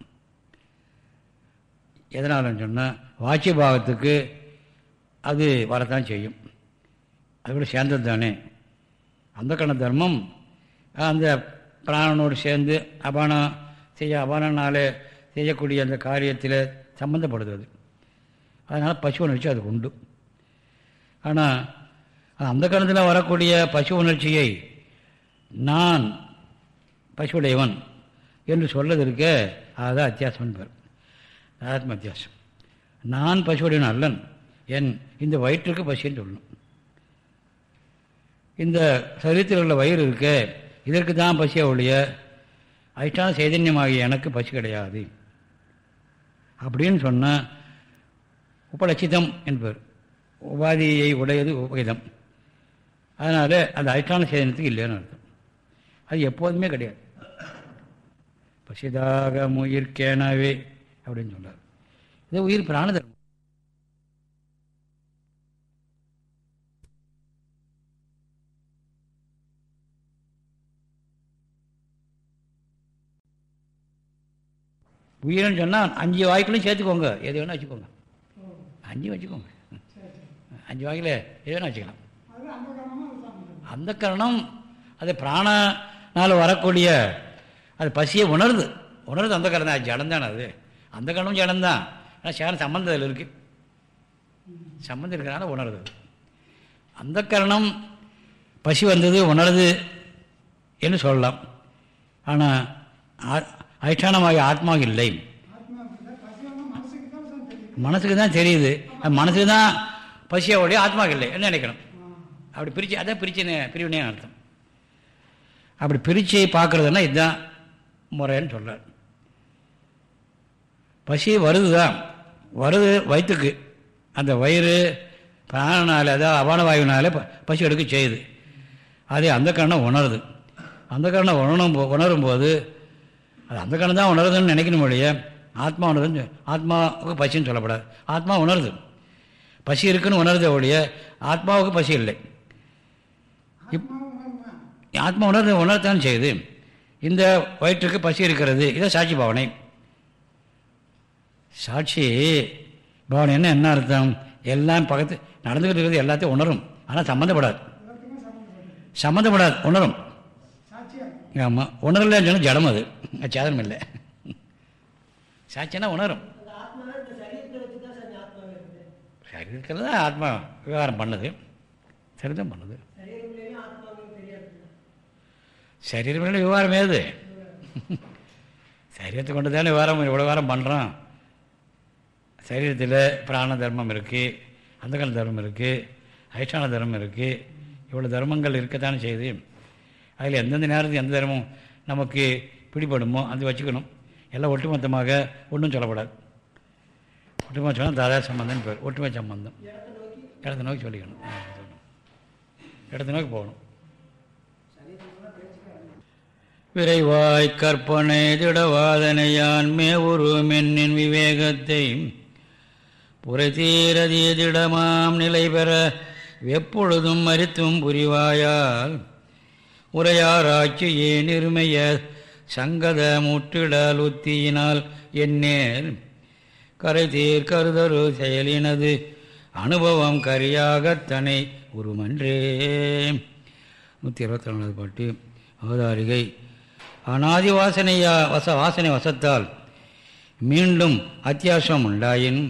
எதனாலன்னு சொன்னால் வாட்சியபாகத்துக்கு அது வரத்தான் செய்யும். அது கூட சேர்ந்தது தானே. அந்த கண தர்மம் அந்த பிராணனோடு சேர்ந்து அபானம் செய்ய அபானனாலே செய்யக்கூடிய அந்த காரியத்தில் சம்பந்தப்படுது அது. அதனால் பசு உணர்ச்சி அதுக்கு உண்டு. ஆனால் அந்த காலத்தில் வரக்கூடிய பசு உணர்ச்சியை நான் பசுவுடையவன் என்று சொல்லதற்கு அதுதான் அத்தியாசம் பேர் ஆத்ம அத்தியாசம் நான் பசுவுடையவன் அல்லன். என் இந்த வயிற்றுக்கு பசின்னு சொல்லணும் இந்த சரீரத்தில் உள்ள வயிறு இருக்க. இதற்கு தான் பசியாக ஒழிய அதிஷ்டான சைதன்யமாகிய எனக்கு பசி கிடையாது. அப்படின்னு சொன்னால் உபலட்சிதம் என்பவர் உபாதியை உடையது உபகிதம். அதனால் அந்த அதிஷ்டான சேதனத்துக்கு இல்லைன்னு அர்த்தம். அது எப்போதுமே கிடையாது. பசிதாக உயிர்க்கேனாவே அப்படின்னு சொன்னார் இது உயிர் பிராண தர்மம். உயிர்னு சொன்னால் அஞ்சு வாய்க்குள்ளையும் சேர்த்துக்கோங்க. எது வேணால் வச்சுக்கோங்க. அஞ்சு வச்சுக்கோங்க. அஞ்சு வகையில் எதுனா வச்சுக்கலாம். அந்த கரணம் அது பிராணனால் வரக்கூடிய அது பசியை உணருது. உணருது அந்த கரணம். அது ஜடம்தானே அது. அந்த கரணம் ஜடம்தான் ஆனால் சேரம் சம்மந்தம் அதில் இருக்குது சம்மந்தம் இருக்கிறனால உணருது அந்த கரணம் பசி வந்தது உணருது என்று சொல்லலாம். ஆனால் அதிஷ்டானமாக ஆத்மா இல்லை. மனசுக்கு தான் தெரியுது. மனசுக்கு தான் பசியோடைய ஆத்மாவுக்கு இல்லை. என்ன நினைக்கணும்? அப்படி பிரித்து அதான் பிரிச்சு பிரிவினே அர்த்தம். அப்படி பிரித்து பார்க்குறதுன்னா இதுதான் முறைன்னு சொல்கிறார் பசி வருது தான் வருது வயிற்றுக்கு அந்த வயிறு பிராணனால் அதாவது அபான வாயுனால ப பசி எடுக்க செய்யுது. அதே அந்த கண்ணம் உணருது. அந்த கண்ணம் உணரும் போ உணரும் போது அது அந்த கண்ணம் தான் உணருதுன்னு நினைக்கணும் இல்லையா? ஆத்மா உணருதுன்னு ஆத்மாவுக்கு பசின்னு சொல்லப்படாது. ஆத்மா உணருது. பசி இருக்குன்னு உணருது ஒழிய ஆத்மாவுக்கு பசி இல்லை. இப் ஆத்மா உணர்ந்து உணர்த்தான் செய்யுது. இந்த வயிற்றுக்கு பசி இருக்கிறது. இதை சாட்சி பாவனை. சாட்சி பாவனை என்ன என்ன அர்த்தம்? எல்லாம் பக்கத்து நடந்துக்கிட்டு இருக்கிறது எல்லாத்தையும் உணரும். ஆனால் சம்மந்தப்படாது. சம்மந்தப்படாது உணரும். ஆமாம் உணரலன்னு சொன்னால் ஜடம் அது சேதனம் இல்லை சாட்சினா உணரும். சரீரத்தில் தான் ஆத்மா விவகாரம் பண்ணுது. சரிதான் பண்ணுது. சரீரம் விவகாரம் ஏது? சரீரத்தை கொண்டு தானே விவகாரம் இவ்வளோ வாரம் பண்ணுறோம் சரீரத்தில் பிராண தர்மம் இருக்குது அந்தகால தர்மம் இருக்குது அதிஷ்டான தர்மம் இருக்குது இவ்வளோ தர்மங்கள் இருக்கத்தானே செய்யுது. அதில் எந்தெந்த நேரத்துக்கு எந்த தர்மம் நமக்கு பிடிபடுமோ அது வச்சுக்கணும். எல்லாம் ஒட்டுமொத்தமாக ஒன்றும் சொல்லப்படாது. ஒட்டுமொத்த சொன்னால் தாதா சம்பந்தம்னு பேர் ஒட்டுமை சம்பந்தம். இடத்த நோக்கி சொல்லிக்கணும். இடத்த நோக்கி போகணும். விரைவாய் கற்பனை திடவாதனையான் மேவுரு மென்னின் விவேகத்தை புரைதீரதி திடமாம் நிலை பெற எப்பொழுதும் மறித்தும் புரிவாயால் உரையாராட்சியே நிருமைய சங்கத முற்றிடல் உத்தியினால் எண்ணேர் கரை தீர் கருதரு செயலினது. அனுபவம் கரியாகத்தனை உருமன்றே. நூற்றி இருபத்தி நாலாவது பாட்டு அவதாரிகை. அனாதி வாசனையா வச வாசனை வசத்தால் மீண்டும் அத்தியாசம் உண்டாயின்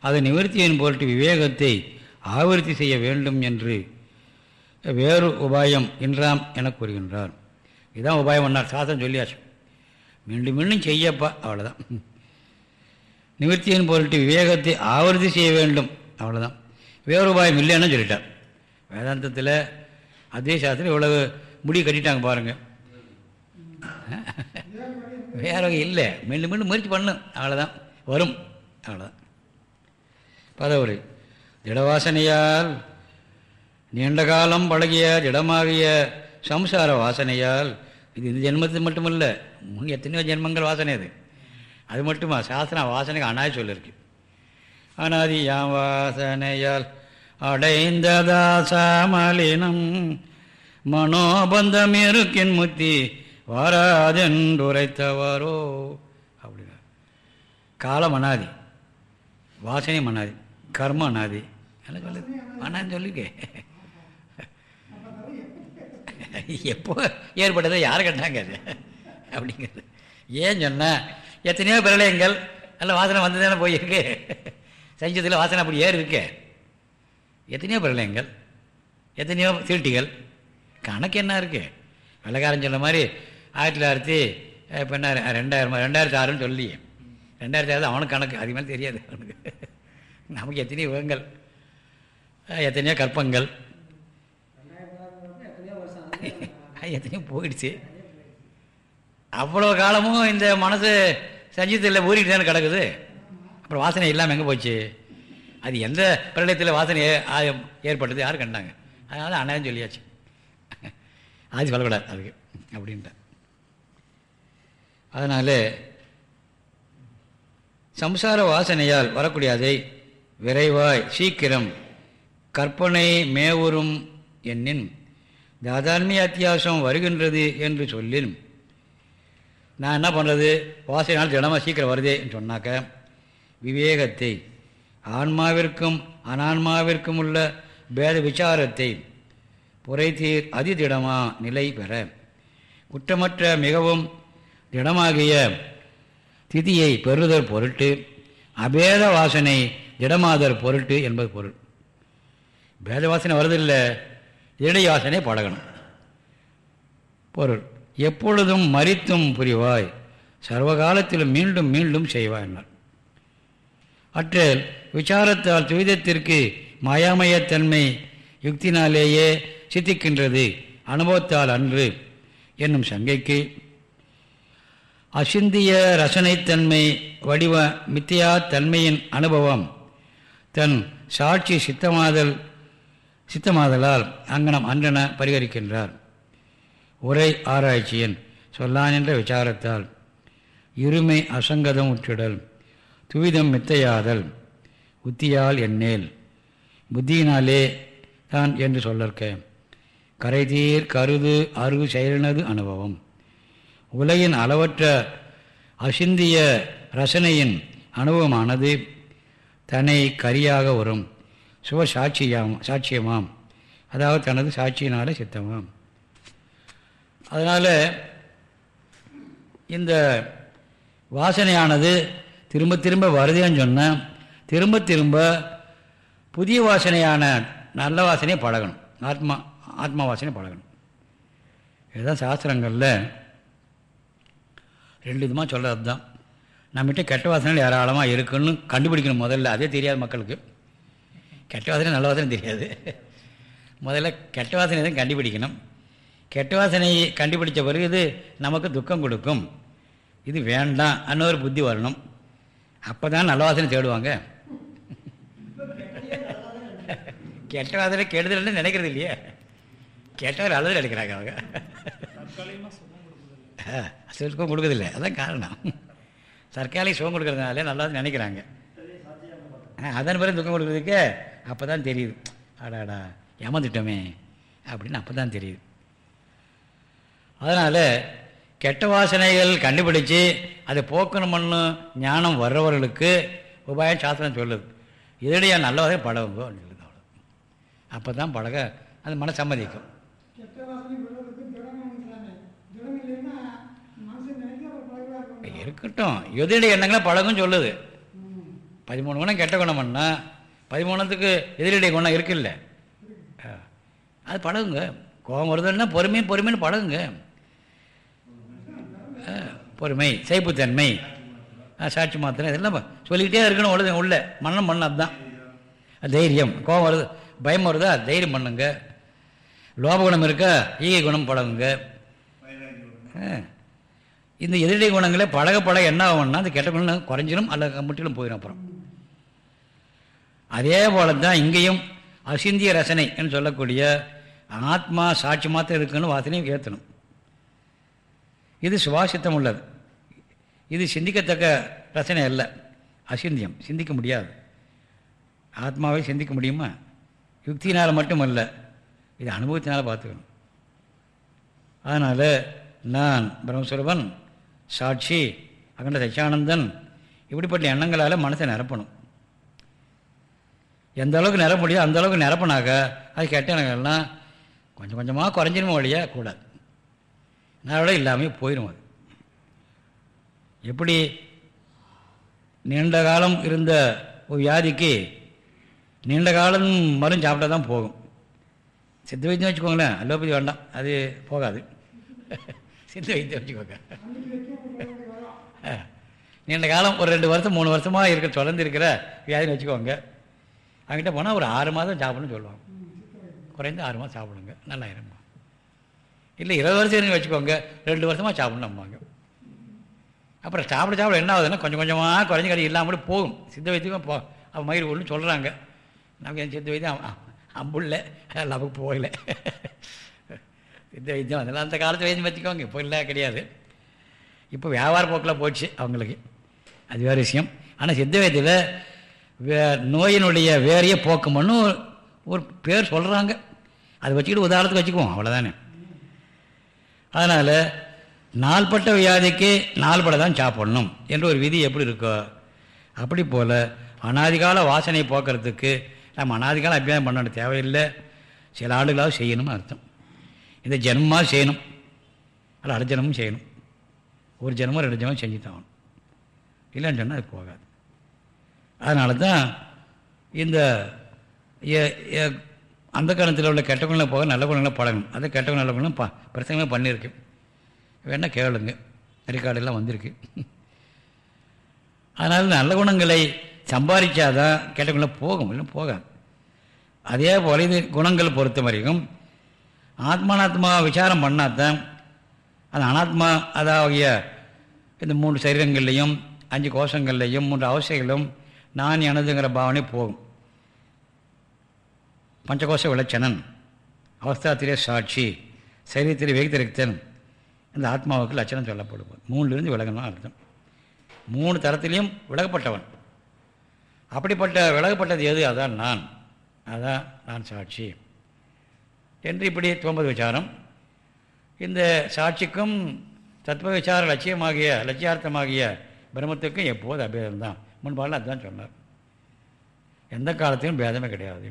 அதை நிவர்த்தியின் பொருட்டு விவேகத்தை ஆவர்த்தி செய்ய வேண்டும் என்று வேறு உபாயம் என்றாம் என கூறுகின்றார். இதுதான் உபாயம் பண்ணார். சாஸ்திரம் சொல்லியாச்சு. மீண்டும் மீண்டும் செய்யப்பா. அவ்வளோதான் நிவர்த்தியின் பொருட்டு விவேகத்தை ஆவர்த்தி செய்ய வேண்டும். அவ்வளோதான் வேறு உபாயம் இல்லைன்னு சொல்லிட்டார். வேதாந்தத்தில் அதே சாஸ்திரம் இவ்வளவு முடி கட்டிட்டாங்க பாருங்கள் வேற வகை இல்லை. மீண்டும் மீண்டும் முயற்சி பண்ணும் அவ்வளோதான் வரும். அவ்வளோதான் பதவுரை. திடவாசனையால் நீண்ட காலம் பழகிய திடமாகிய சம்சார வாசனையால். இது இந்த ஜென்மத்தில் மட்டுமல்ல முன் எத்தனையோ ஜென்மங்கள் வாசனை அது. அது மட்டுமா? சாஸ்திர வாசனைக்கு அனாதி சொல்லிருக்கு. அனாதி யாம் வாசனையால் அடைந்ததாசாமலினம் மனோபந்தம் இருக்கின் முத்தி வாராதென்றுரைத்தவரோ. அப்படின்னா காலம் அனாதி வாசனை மனாதி கர்ம அனாதி. என்ன சொல்லுது. அனாதி சொல்லிருக்கேன் எப்போ ஏற்பட்டதை யார் கண்டாங்க அது? அப்படிங்கிறது. ஏன் சொன்னால் எத்தனையோ பிரளயங்கள் நல்ல வாசனை வந்து தானே போயிருக்கு. சஞ்சத்தில் வாசனை அப்படி ஏறிருக்கே எத்தனையோ பிரளயங்கள் எத்தனையோ திருட்டிகள். கணக்கு என்ன இருக்குது வெள்ளக்காரன் சொன்ன மாதிரி ஆயிரத்தி தொள்ளாயிரத்தி இப்போ என்ன ரெண்டாயிரம் ரெண்டாயிரத்தி ஆறுன்னு சொல்லி ரெண்டாயிரத்தி ஆறு அவனுக்கு கணக்கு அது மேலே தெரியாது அவனுக்கு. நமக்கு எத்தனையோ விவங்கள் எத்தனையோ கற்பங்கள் எத்தனையும் போயிடுச்சு. அவ்வளோ காலமும் இந்த மனசு சஞ்சீத்தில் ஊறிட்டு தானே கிடக்குது? அப்புறம் வாசனை இல்லாமல் எங்கே போச்சு? அது எந்த பிரளயத்தில் வாசனை ஏ- ஆ- ஏற்பட்டது யாரும் கண்டாங்க. அதனால் அண்ணன் சொல்லியாச்சு. அது சொல்லக்கூடாது அதுக்கு அப்படின்ட்டு அதனால் சம்சார வாசனையால் வரக்கூடிய அதை விரைவாய் சீக்கிரம் கற்பனை மேவுறும் என்னின் தாதான்மிய அத்தியாசம் வருகின்றது என்று சொல்லின். நான் என்ன பண்ணுறது வாசனால் தினமாக சீக்கிரம் வருதேன்னு சொன்னாக்க விவேகத்தை ஆன்மாவிற்கும் அனான்மாவிற்கும் உள்ள பேத விசாரத்தை புரைத்தீர் அதிதிடமா நிலை பெற. குற்றமற்ற மிகவும் திடமாகிய திதியை பெறுதல் பொருட்டு அபேத வாசனை திடமாதல் பொருட்டு என்பது பொருள். பேத வாசனை வருதில்லை இடை பழகணும். பொருள் எப்பொழுதும் மறித்தும் புரிவாய் சர்வகாலத்திலும் மீண்டும் மீண்டும் செய்வாய் என்றார். அற்றல் விசாரத்தால் துவிதத்திற்கு மாயாமயத்தன்மை யுக்தினாலேயே சித்திக்கின்றது அனுபவத்தால் அன்று என்னும் சங்கைக்கு. அசிந்திய ரசனைத்தன்மை வடிவ மித்தியா தன்மையின் அனுபவம் தன் சாட்சி சித்தமாதல் சித்தமாதலால் அங்கனம் அன்றென பரிகரிக்கின்றார். உரை ஆராய்ச்சியின் சொல்லான் என்ற விசாரத்தால் இருமை அசங்கதம் உற்றிடல் துவிதம் மித்தையாதல் உத்தியால் எண்ணேல் புத்தியினாலே தான் என்று சொல்லற்க கரைதீர் கருது அருகு செயலினது அனுபவம். உலகின் அளவற்ற அசிந்திய ரசனையின் அனுபவமானது தன்னை கரியாக வரும் சுவ சாட்சியாம் சாட்சியமாம். அதாவது தனது சாட்சியினால சித்தமாம். அதனால் இந்த வாசனையானது திரும்ப திரும்ப வருதேன்னு சொன்னால் திரும்ப திரும்ப புதிய வாசனையான நல்ல வாசனையை பழகணும். ஆத்மா ஆத்மா வாசனை பழகணும். இதுதான் சாஸ்திரங்களில் ரெண்டு விதமாக சொல்கிறது தான் நம்மகிட்ட கெட்ட வாசனைகள் ஏராளமாக இருக்குன்னு கண்டுபிடிக்கணும் முதல்ல. அதே தெரியாது மக்களுக்கு. கெட்ட வாசனை நல்ல வாசனை தெரியாது. முதல்ல கெட்ட வாசனை தான் கண்டுபிடிக்கணும். கெட்ட வாசனையை கண்டுபிடிச்ச பிறகு இது நமக்கு துக்கம் கொடுக்கும். இது வேண்டாம் அன்னொரு புத்தி வரணும். அப்போ தான் நல்ல வாசனை தேடுவாங்க. கெட்ட வாசனை கெடுதல்னு நினைக்கிறது இல்லையே. கெட்டவர் நல்லது எடுக்கிறாங்க அவங்க. சுகம் கொடுக்குறதில்ல. அதான் காரணம். தற்காலிக சுகம் கொடுக்கறதுனால நல்லா நினைக்கிறாங்க. ஆ, அதன் பிறகு துக்கம் கொடுக்குறதுக்கு அப்போ தான் தெரியுது. அடாடா ஏமாந்துட்டோமே. அப்படின்னு அப்போ தான் தெரியுது. அதனால் கெட்ட வாசனைகள் கண்டுபிடிச்சு அதை போக்கணும்னு ஞானம் வர்றவர்களுக்கு உபாயம் சாஸ்திரம் சொல்லுது. இதனுடைய நல்ல வகை பழகுங்கோ சொல்லுது அவ்வளோ அப்போ தான் பழக அது மன சம்மதிக்கும். இருக்கட்டும். எதிரடி எண்ணங்களை பழகும் சொல்லுது. பதிமூணு குணம் கெட்ட குணம் பண்ணா பதிமூணத்துக்கு எதிரடி குணம் இருக்குல்ல? ஆ. அது பழகுங்க. கோபம் வருதுன்னா பொறுமை பொறுமைன்னு பழகுங்க. பொறுமை சைப்புத்தன்மை. ஆ, சாட்சி மாத்திரம் இதெல்லாம் சொல்லிக்கிட்டே இருக்கணும் உள்ள உள்ள. மன்னம் பண்ணது அதுதான் தைரியம். கோபம் வருது பயம் வருதா? தைரியம் பண்ணுங்க. லோபகுணம் இருக்கா? ஈகை குணம் பழகுங்க. இந்த எதிரடி குணங்களே பழக பழக என்ன ஆகும்னா அந்த கெட்ட குணம் குறைஞ்சிடும் அல்ல முற்றிலும் போயிடும் அப்புறம். அதே போல தான் இங்கேயும் அசிந்திய ரசனை என்று சொல்லக்கூடிய ஆத்மா சாட்சி மாத்திரம் இருக்குன்னு வாசனையும் ஏற்றணும் இது சுவாசித்தம் உள்ளது. இது சிந்திக்கத்தக்க ரசனை அல்ல. அசிந்தியம் சிந்திக்க முடியாது. ஆத்மாவை சிந்திக்க முடியுமா? யுக்தியினால் மட்டும் அல்ல இது அனுபவத்தினால் பார்த்துக்கணும். அதனால் நான் பிரம்மஸ்வரபன் சாட்சி அகண்ட சச்சியானந்தன் இப்படிப்பட்ட எண்ணங்களால் மனசை நிரப்பணும். எந்த அளவுக்கு நிரப்ப முடியும் அந்த அளவுக்கு நிரப்பினாக்க அது கெட்ட எண்ணங்கள்லாம் கொஞ்சம் கொஞ்சமாக குறைஞ்சிருமோ வழியாக கூடாது. அதோட இல்லாமல் போயிடும் அது. எப்படி நீண்ட காலம் இருந்த ஒரு வியாதிக்கு நீண்ட காலம் மருந்து சாப்பிட்டா தான் போகும். சித்த வைத்தியம் வச்சுக்கோங்களேன் அலோபதி வேண்டாம் அது போகாது. சித்த வைத்தியம் வச்சுக்கோங்க. நீண்ட காலம் ஒரு ரெண்டு வருஷம் மூணு வருஷமாக இருக்க தொடர்ந்து இருக்கிற வியாதின்னு வச்சுக்கோங்க. அவங்ககிட்ட போனால் ஒரு ஆறு மாதம் சாப்பிடணும்னு சொல்லுவாங்க. குறைந்து ஆறு மாதம் சாப்பிடுங்க. நல்லா இல்லை இருபது வருஷம் இருந்து வச்சுக்கோங்க. ரெண்டு வருஷமாக சாப்பிடணும்பாங்க அப்புறம் சாப்பிட சாப்பிட என்ன ஆகுதுன்னா கொஞ்சம் கொஞ்சமாக குறைஞ்சி கடை இல்லாமல் போகும். சித்த வைத்தியமாக போ அவன் மயிர் ஒன்று சொல்கிறாங்க நமக்கு என் சித்த வைத்தியம் அம்புள்ள நமக்கு போகல. சித்த வைத்தியம் அதெல்லாம் அந்த காலத்து வைத்தியம் வச்சுக்கோங்க. இப்போ இல்லை கிடையாது. இப்போ வியாபார போக்கில் போச்சு அவங்களுக்கு. அது வேறு விஷயம். ஆனால் சித்த வைத்தியில் வே நோயினுடைய வேறையே போக்கம்னு ஒரு- பேர் சொல்கிறாங்க அதை வச்சுக்கிட்டு உதாரணத்துக்கு வச்சுக்குவோம் அவ்வளோதானே அதனால் நாள்பட்ட வியாதிக்கு நாள்பட தான் சாப்பிடணும் என்ற ஒரு விதி எப்படி இருக்கோ அப்படி போல் அனாதிகால வாசனை போக்குறதுக்கு நம்ம அனாதிகால அபியாசம் பண்ணணும் தேவையில்லை. சில ஆண்டுகளாவது செய்யணும்னு அர்த்தம். இந்த ஜென்மமாக செய்யணும். அல்ல அடுத்த ஜனமும் செய்யணும். ஒரு ஜென்மம் ரெண்டு ஜென்மம் செஞ்சு தான் ஆகணும். இல்லைன்னு சொன்னால் அது போகாது. அதனால தான் இந்த அந்த காலத்தில் உள்ள கெட்ட குணங்களை போக நல்ல குணங்களை பழகணும். அந்த கெட்ட குணம் நல்ல குணம் ப பிரச்சனைகளும் பண்ணியிருக்கு. வேணால் கேளுங்க. ரெக்கார்டெல்லாம் வந்திருக்கு. அதனால் நல்ல குணங்களை சம்பாதிச்சாதான் கெட்ட குணம் போகும். இல்லை போகாது. அதே போல் இது குணங்கள் பொறுத்த வரைக்கும் ஆத்மானாத்மா விசாரம் பண்ணாதான் அது அனாத்மா அதாகிய இந்த மூன்று சரீரங்கள்லையும் அஞ்சு கோஷங்கள்லையும் மூன்று அவசைகளும் நான் எனதுங்கிற பாவனை போகும். பஞ்சகோஷ விளச்சனன் அவஸ்தாத்திலே சாட்சி சரீரத்திலே வேகத்திருத்தன் இந்த ஆத்மாவுக்கு லட்சணம் சொல்லப்படுவோம் மூணுலேருந்து விலகணும் அர்த்தம். மூணு தரத்திலையும் விலகப்பட்டவன். அப்படிப்பட்ட விலகப்பட்டது எது? அதான் நான். அதான் நான் சாட்சி. என்று இப்படி தொம்பது விசாரம். இந்த சாட்சிக்கும் தத்துவ விசார லட்சியமாகிய லட்சியார்த்தமாகிய பிரம்மத்துக்கும் எப்போது அபேதம்தான். முன்பால் அதுதான் சொன்னார். எந்த காலத்திலும் பேதமே கிடையாது.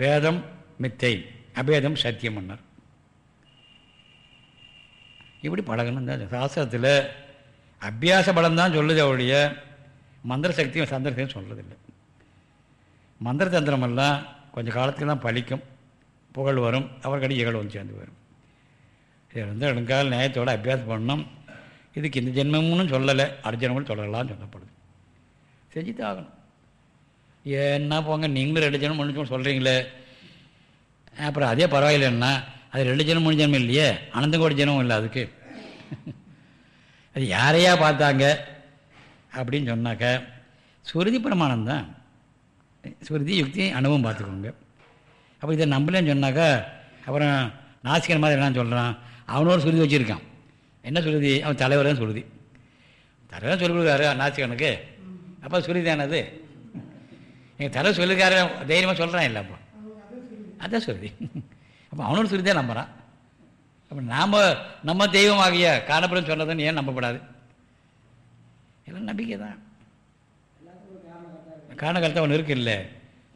பேதம் மித்தை அபேதம் சத்தியம் பண்ணார் இப்படி பழகணும் தான் சாஸ்திரத்தில் அபியாச பலம் தான் சொல்லுது அவருடைய மந்திர சக்தியும் சந்திர சொல்கிறதில்லை மந்திர தந்திரமெல்லாம் கொஞ்சம் காலத்துக்கு தான் பழிக்கும். புகழ் வரும் அவர்கடி இகழ் வந்து சேர்ந்து வரும். இது வந்து நெடுங்கால நியாயத்தோடு அபியாசம் பண்ணணும். இதுக்கு இந்த ஜென்மம்னு சொல்லலை அடுத்த ஜென்மம்னு சொல்லலாம்னு சொல்லப்படுது. செஞ்சு தாகணும் ஆகணும் என்ன போங்க நீங்களும் ரெண்டு ஜனம் மூணு ஜனம் சொல்கிறீங்களே அப்புறம் அதே பரவாயில்லைன்னா அது ரெண்டு ஜனம் மூணு ஜனம் இல்லையே அனந்தங்கோடி ஜனமும் இல்லை அதுக்கு. அது யாரையா பார்த்தாங்க அப்படின்னு சொன்னாக்க சுருதி பிரமாணம் தான். சுருதி யுக்தி அனுபவம் பார்த்துக்கோங்க. அப்போ இதை நம்பலன்னு சொன்னாக்கா அப்புறம் நாசிகன் மாதிரி என்ன சொல்கிறான் அவனோட சுருதி வச்சுருக்கான். என்ன சுருதி? அவன் தலைவர் தான் சுருதி. தலைவர் சொல்லி கொடுக்குறாரு நாசிகனுக்கு. அப்போ சுருதி அது எங்கள் தலை சொல்லியிருக்காரு தைரியமாக சொல்கிறான் இல்லை அப்போ. அதான் சுருதி. அப்போ அவனோட சுருதி நம்புகிறான் அப்போ நாம் நம்ம தெய்வமாகிய காணப்படும் சொன்னதுன்னு ஏன் நம்பப்படாது? எல்லாம் நம்பிக்கை தான் காரணகர்த்தா அவன் இருக்கு இல்லை.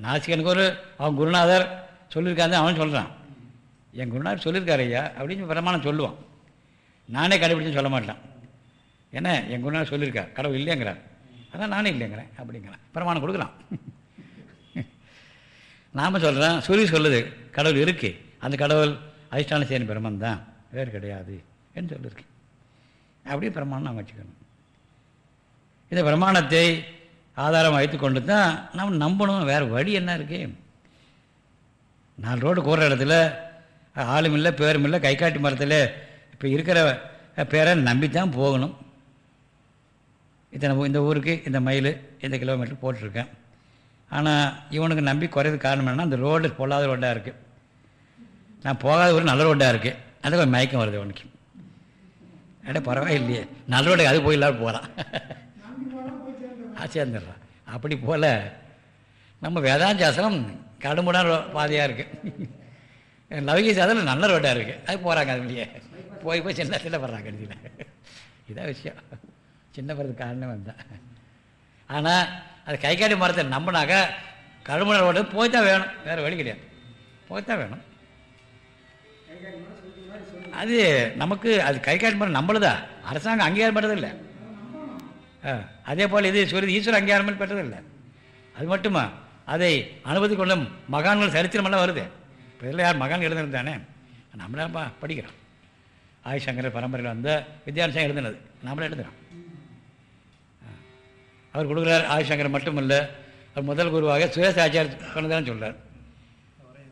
நாசிகனுக்கு ஒரு அவன் குருநாதர் சொல்லியிருக்காரு அவன் சொல்கிறான் என் குருநாதர் சொல்லியிருக்காரு ஐயா அப்படின்னு பிரமாணம் சொல்லுவான். நானே கடைபிடிச்சுன்னு சொல்ல மாட்டான். ஏன்னா என் குருநாதர் சொல்லியிருக்கார் கடவுள் இல்லைங்கிறார் அதான் நானே இல்லைங்கிறேன் அப்படிங்கிறேன். பிரமாணம் கொடுக்குறான் நாம் சொல்கிறேன் சூரிய சொல்லுது கடவுள் இருக்கு. அந்த கடவுள் அதிஷ்டான சேனி பிரம்மன் தான் வேறு கிடையாது என்று சொல்லியிருக்கு. அப்படியே பிரமாணம் நாம் வச்சுக்கணும். இந்த பிரமாணத்தை ஆதாரம் வைத்து கொண்டு தான் நாம் நம்பணும் வேறு வழி என்ன இருக்கு? நாலு ரோடு கூடுற இடத்துல ஆளும் இல்லை பேரும் இல்லை கை காட்டி மரத்தில் இப்போ இருக்கிற பேரை நம்பித்தான் போகணும். இத்தனை இந்த ஊருக்கு இந்த மைல் இந்த கிலோமீட்டர் போட்டிருக்கேன். ஆனால் இவனுக்கு நம்பி குறையது காரணம் என்னன்னா அந்த ரோடு பொல்லாத ரோடாக இருக்குது நான் போகாத ஒரு நல்ல ரோடாக இருக்குது அது கொஞ்சம் மயக்கம் வருது அவனுக்கு அட பரவாயில்லையே. நல்ல ரோடு அது போயிடலாம் போகிறான் சேர்ந்துடுறான் அப்படி போல் நம்ம வேதாந்தாசனம் கடுமுடான ரோ பாதையாக இருக்குது லவகி சாதனம் நல்ல ரோடாக இருக்குது அது போகிறாங்க அதுலேயே. போய் போய் சின்ன சின்ன வர்றாங்க கடைசியில். இதான் விஷயம். சின்ன பிறகு காரணம் வந்தான் ஆனால் அது கை காட்டி மரத்தை நம்பினாக்கா கடுமுனை ரோடு வேணும். வேறு வழி கிடையாது. போய்த்தான் வேணும். அது நமக்கு அது கை காட்டி மரம் நம்மளுதா அரசாங்கம் அங்கீகாரம் பெற்றதில்லை. அதே போல் இது சொல்லுது ஈஸ்வர அங்கீகாரம் பெற்றதில்லை. அது மட்டுமா? அதை அனுமதி கொள்ளும் மகான்கள் சரித்திரமெல்லாம் வருது. இப்போ இதில் யார் மகான் எழுந்திருந்தானே? நம்மளே படிக்கிறோம். ஆதிசங்கர பரம்பரையில் வந்த வித்யாசம் எழுதுனது. நம்மளே எழுதுகிறோம் அவர் கொடுக்குறார் ஆதிசங்கர் மட்டுமல்ல அவர் முதல் குருவாக சுரேஷ் ஆச்சாரிய சொன்னதான் சொல்கிறார்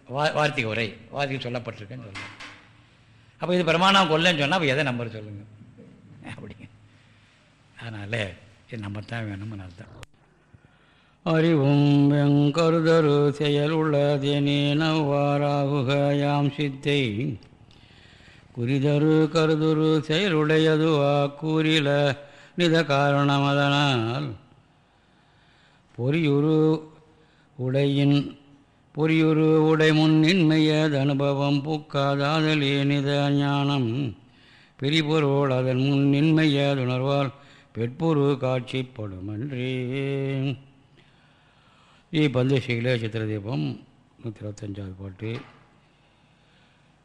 வா வார்த்திக உரை வார்த்தைக்கு சொல்லப்பட்டிருக்கேன்னு சொல்கிறார் அப்போ இது பிரமாணம் கொல்லன்னு சொன்னால் அப்போ எதை நம்பர் சொல்லுங்கள் அப்படிங்க அதனால் இது நம்ம தான் வேணும்னு அர்த்தம். அறிவும் வெங்கருதரு செயல் உள்ளதெனவாராகுகையாம் சித்தை. குறிதரு கருதுரு செயலுடையதுவா கூறில நித காரணமதனால் பொறியுரு உடையின் பொறியுரு உடை முன்னின்மையது அனுபவம் பூக்காதாதலே நித ஞானம். பிரிபொருள் அதன் முன்னின்மையதுணர்வால் பெட்புரு காட்சிப்படுமன்றே. ஸ்ரீ பந்தசீல சித்திரதீபம் நூற்றி இருபத்தஞ்சாவது பாட்டு.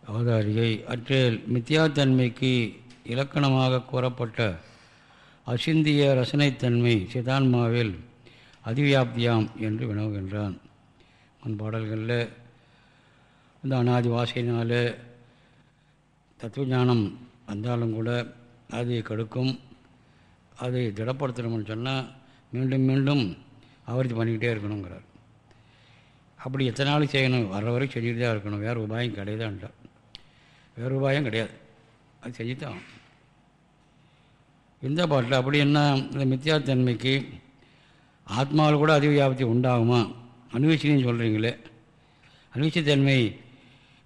அவதாரிகை அற்றேல் மித்தியாத்தன்மைக்கு இலக்கணமாக கூறப்பட்ட அசிந்திய ரசனைத்தன்மை சிதான்மாவில் அதிவியாப்தியாம் என்று வினவுகின்றான் முன் பாடல்களில் இந்த அனாதி வாசையினால் தத்துவஞானம் வந்தாலும் கூட அது கெடுக்கும் அதை திடப்படுத்தணும்னு சொன்னால் மீண்டும் மீண்டும் ஆவர்த்தி பண்ணிக்கிட்டே இருக்கணுங்கிறார். அப்படி எத்தனை நாள் செய்யணும்? வர வரைக்கும் செஞ்சுட்டு தான் இருக்கணும். வேறு உபாயம் கிடையாதுன்ட்டார் வேறு உபாயம் கிடையாது. அது செஞ்சுத்தான். இந்த பாட்டில் அப்படி என்ன? இந்த மித்தியாத்தன்மைக்கு ஆத்மாவில் கூட அதிக வியாபத்தி உண்டாகுமா அணுவிச்சின்னு சொல்கிறீங்களே அணுவிச்சத்தன்மை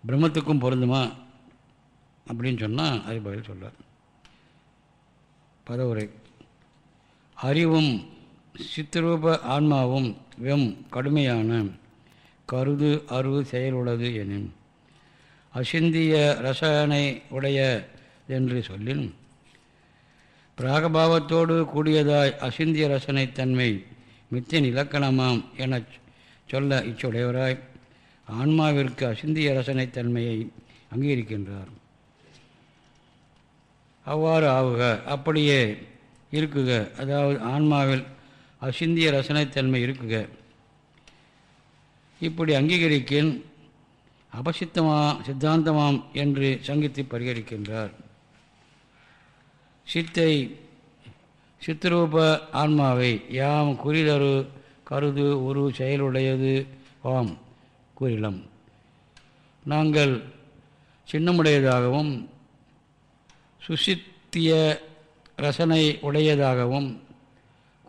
பிரம்மத்துக்கும் பொருந்துமா? அப்படின்னு சொன்னால் அது பதில் சொல்கிறார் பதவுரை அறிவும் சித்தரூப ஆன்மாவும் வெம் கடுமையான கருது அரு செயலுள்ளது எனின் அசிந்திய ரசனை உடைய என்று சொல்லின் பிராகபாவத்தோடு கூடியதாய் அசிந்திய ரசனை தன்மை மித்தின் இலக்கணமாம் எனச் சொல்ல இச்சுடையவராய் ஆன்மாவிற்கு அசிந்திய ரசனை தன்மையை அங்கீகரிக்கின்றார். அவ்வாறு ஆவுக அப்படியே இருக்குக அதாவது ஆன்மாவில் அசிந்திய ரசனைத்தன்மை இருக்குக. இப்படி அங்கீகரிக்கின் அபசித்தமா சித்தாந்தமாம் என்று சங்கித்து பரிகரிக்கின்றார். சித்தை சித்திரூப ஆன்மாவை யாம் குறிதரு கருது உரு செயலுடையது வாம் கூறிலம். நாங்கள் சின்னமுடையதாகவும் சுசித்திய ரசனை உடையதாகவும்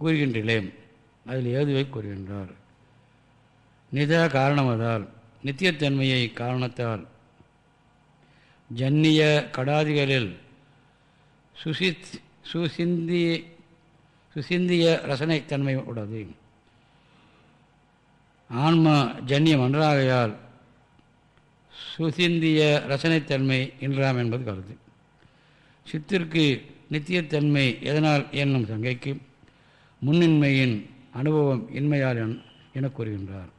கூறுகின்றேன். அதில் ஏதுவை கூறுகின்றார்? நித காரணமதால் நித்தியத்தன்மையை காரணத்தால் ஜன்னிய கடாதிகளில் சுசித் சுசிந்தி சுசிந்திய ரசனைத்தன்மை உடையது ஆன்மா ஜன்னியம் அன்றாகையால் சுசிந்திய ரசனைத்தன்மை இன்றாம் என்பது கருத்து. சித்திற்கு நித்தியத்தன்மை எதனால் என்னும் சங்கைக்கு முன்னின்மையின் அனுபவம் இன்மையால் என கூறுகின்றார்.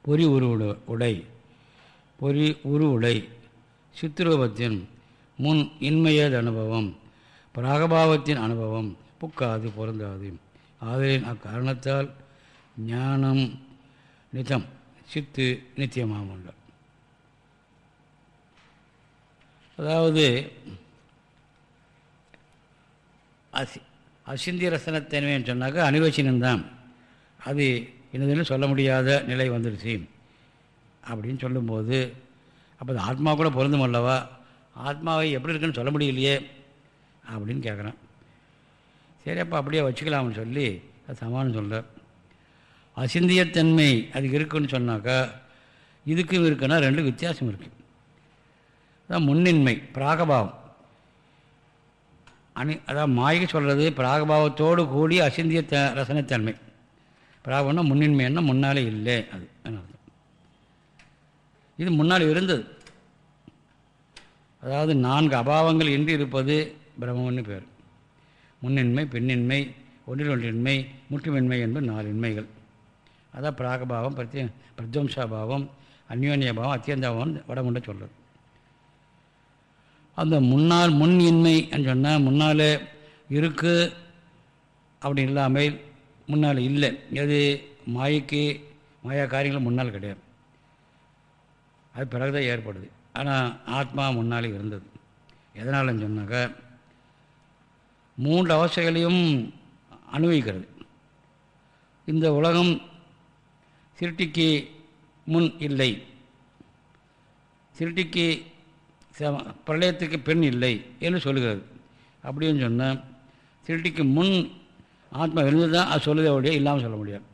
பொறி உரு உடை பொறி உரு உடை. சித்திரூபத்தின் முன் இன்மையது அனுபவம் பிராகபாவத்தின் அனுபவம். புக்காது பொருந்தாது. ஆதலின் அக்காரணத்தால் ஞானம் நிதம் சித்து நித்தியமாக உண்டார் அதாவது அசி அசிந்திய ரசனத்தன்மைன்னு சொன்னாக்கா அனுவசினம்தான் அது என்னதுன்னு சொல்ல முடியாத நிலை வந்துடுச்சு. அப்படின்னு சொல்லும்போது அப்போ அது ஆத்மா கூட பொருந்தும் அல்லவா? ஆத்மாவை எப்படி இருக்குன்னு சொல்ல முடியலையே? அப்படின்னு கேட்குறான் சரி அப்போ அப்படியே வச்சுக்கலாம்னு சொல்லி அது சமானம் சொல்கிறார் அசிந்தியத்தன்மை அது இருக்குன்னு சொன்னாக்கா இதுக்கும் இருக்குன்னா ரெண்டு வித்தியாசம் இருக்குது அதான் முன்னின்மை பிராகபாவம். அணி அதான் மாய்க்கு சொல்கிறது பிராகபாவத்தோடு கூடி அசிந்திய த ரசனைத்தன்மை. பிராகம்னா முன்னின்மைன்னா முன்னாலே இல்லை அது அர்த்தம். இது முன்னால் இருந்தது. அதாவது நான்கு அபாவங்கள் இன்றி இருப்பது பிரம்மம்னு பேர். முன்னின்மை பெண்ணின்மை ஒன்றில் ஒன்றின்மை முற்றுமின்மை என்பது நாலின்மைகள் அதான் பிராகபாவம் பிரத்ய பிரத்வம்சாபாவம் அந்யோன்யபாவம் அத்தியந்தாபாவம் வடமுண்ட சொல்கிறது அந்த முன்னால் முன் இன்மை சொன்னால் முன்னால் இருக்கு அப்படி இல்லாமல் முன்னால் இல்லை. எது? மாயைக்கு மாயா காரியங்கள் முன்னால் கிடையாது. அது பிறகுதான் ஏற்படுது. ஆனால் ஆத்மா முன்னாலே இருந்தது. எதனாலன்னு சொன்னாக்கா மூன்று அவஸ்தைகளையும் அனுபவிக்கிறது. இந்த உலகம் சிருட்டிக்கு முன் இல்லை. சிருட்டிக்கு பிரளயத்துக்கு பெண் இல்லை என்று சொல்லுகிறது அப்படின்னு சொன்னால் திருட்டிக்கு முன் ஆத்மா இருந்து தான் அது சொல்லுதே ஒழிய இல்லாமல் சொல்ல முடியாது.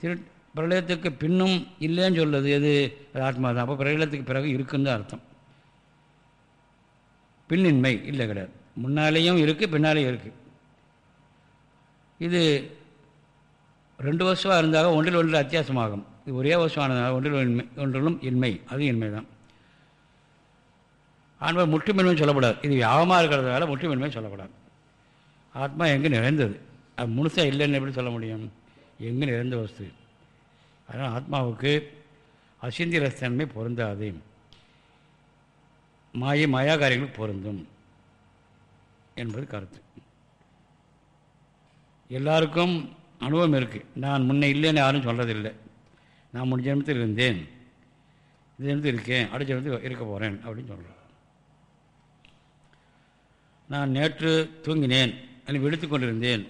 சிரு பிரளயத்துக்கு பின்னும் இல்லைன்னு சொல்லுது எது? அது ஆத்மா தான். அப்போ பிரளயத்துக்கு பிறகு இருக்குன்னு தான் அர்த்தம். பின்னின்மை இல்லை கிடையாது. முன்னாலேயும் இருக்குது பின்னாலேயும் இருக்குது இது ரெண்டு வருஷமாக இருந்தாக ஒன்றில் ஒன்றில் அத்தியாசமாகும். இது ஒரே வருஷமானதுனால ஒன்றில் இன்மை ஒன்றிலும் இன்மை அதுவும் இன்மை தான் ஆனால் முற்றுமின்மை சொல்லப்படாது. இது வியாபமாக இருக்கிறதுனால முற்றுமின்மை சொல்லப்படாது. ஆத்மா எங்கே நிறைந்தது? அது முழுசாக இல்லைன்னு எப்படி சொல்ல முடியும்? எங்கே நிறைந்த வஸ்து. அதனால் ஆத்மாவுக்கு அசிந்தி ரசத்தன்மை பொருந்தாது. மாயை மாயா காரியங்களுக்கு பொருந்தும். என்பது கருத்து. எல்லாருக்கும் அனுபவம் இருக்குது நான் முன்னே இல்லைன்னு யாரும் சொல்கிறதில்லை நான் முன் ஜென்மத்தில் இருந்தேன். இந்த ஜென்மத்தில் இருக்கேன். அடுத்த ஜென்மத்தில் இருக்க போகிறேன் அப்படின்னு சொல்கிறேன் நான் நேற்று தூங்கினேன். அல்லது விழித்து கொண்டிருந்தேன்.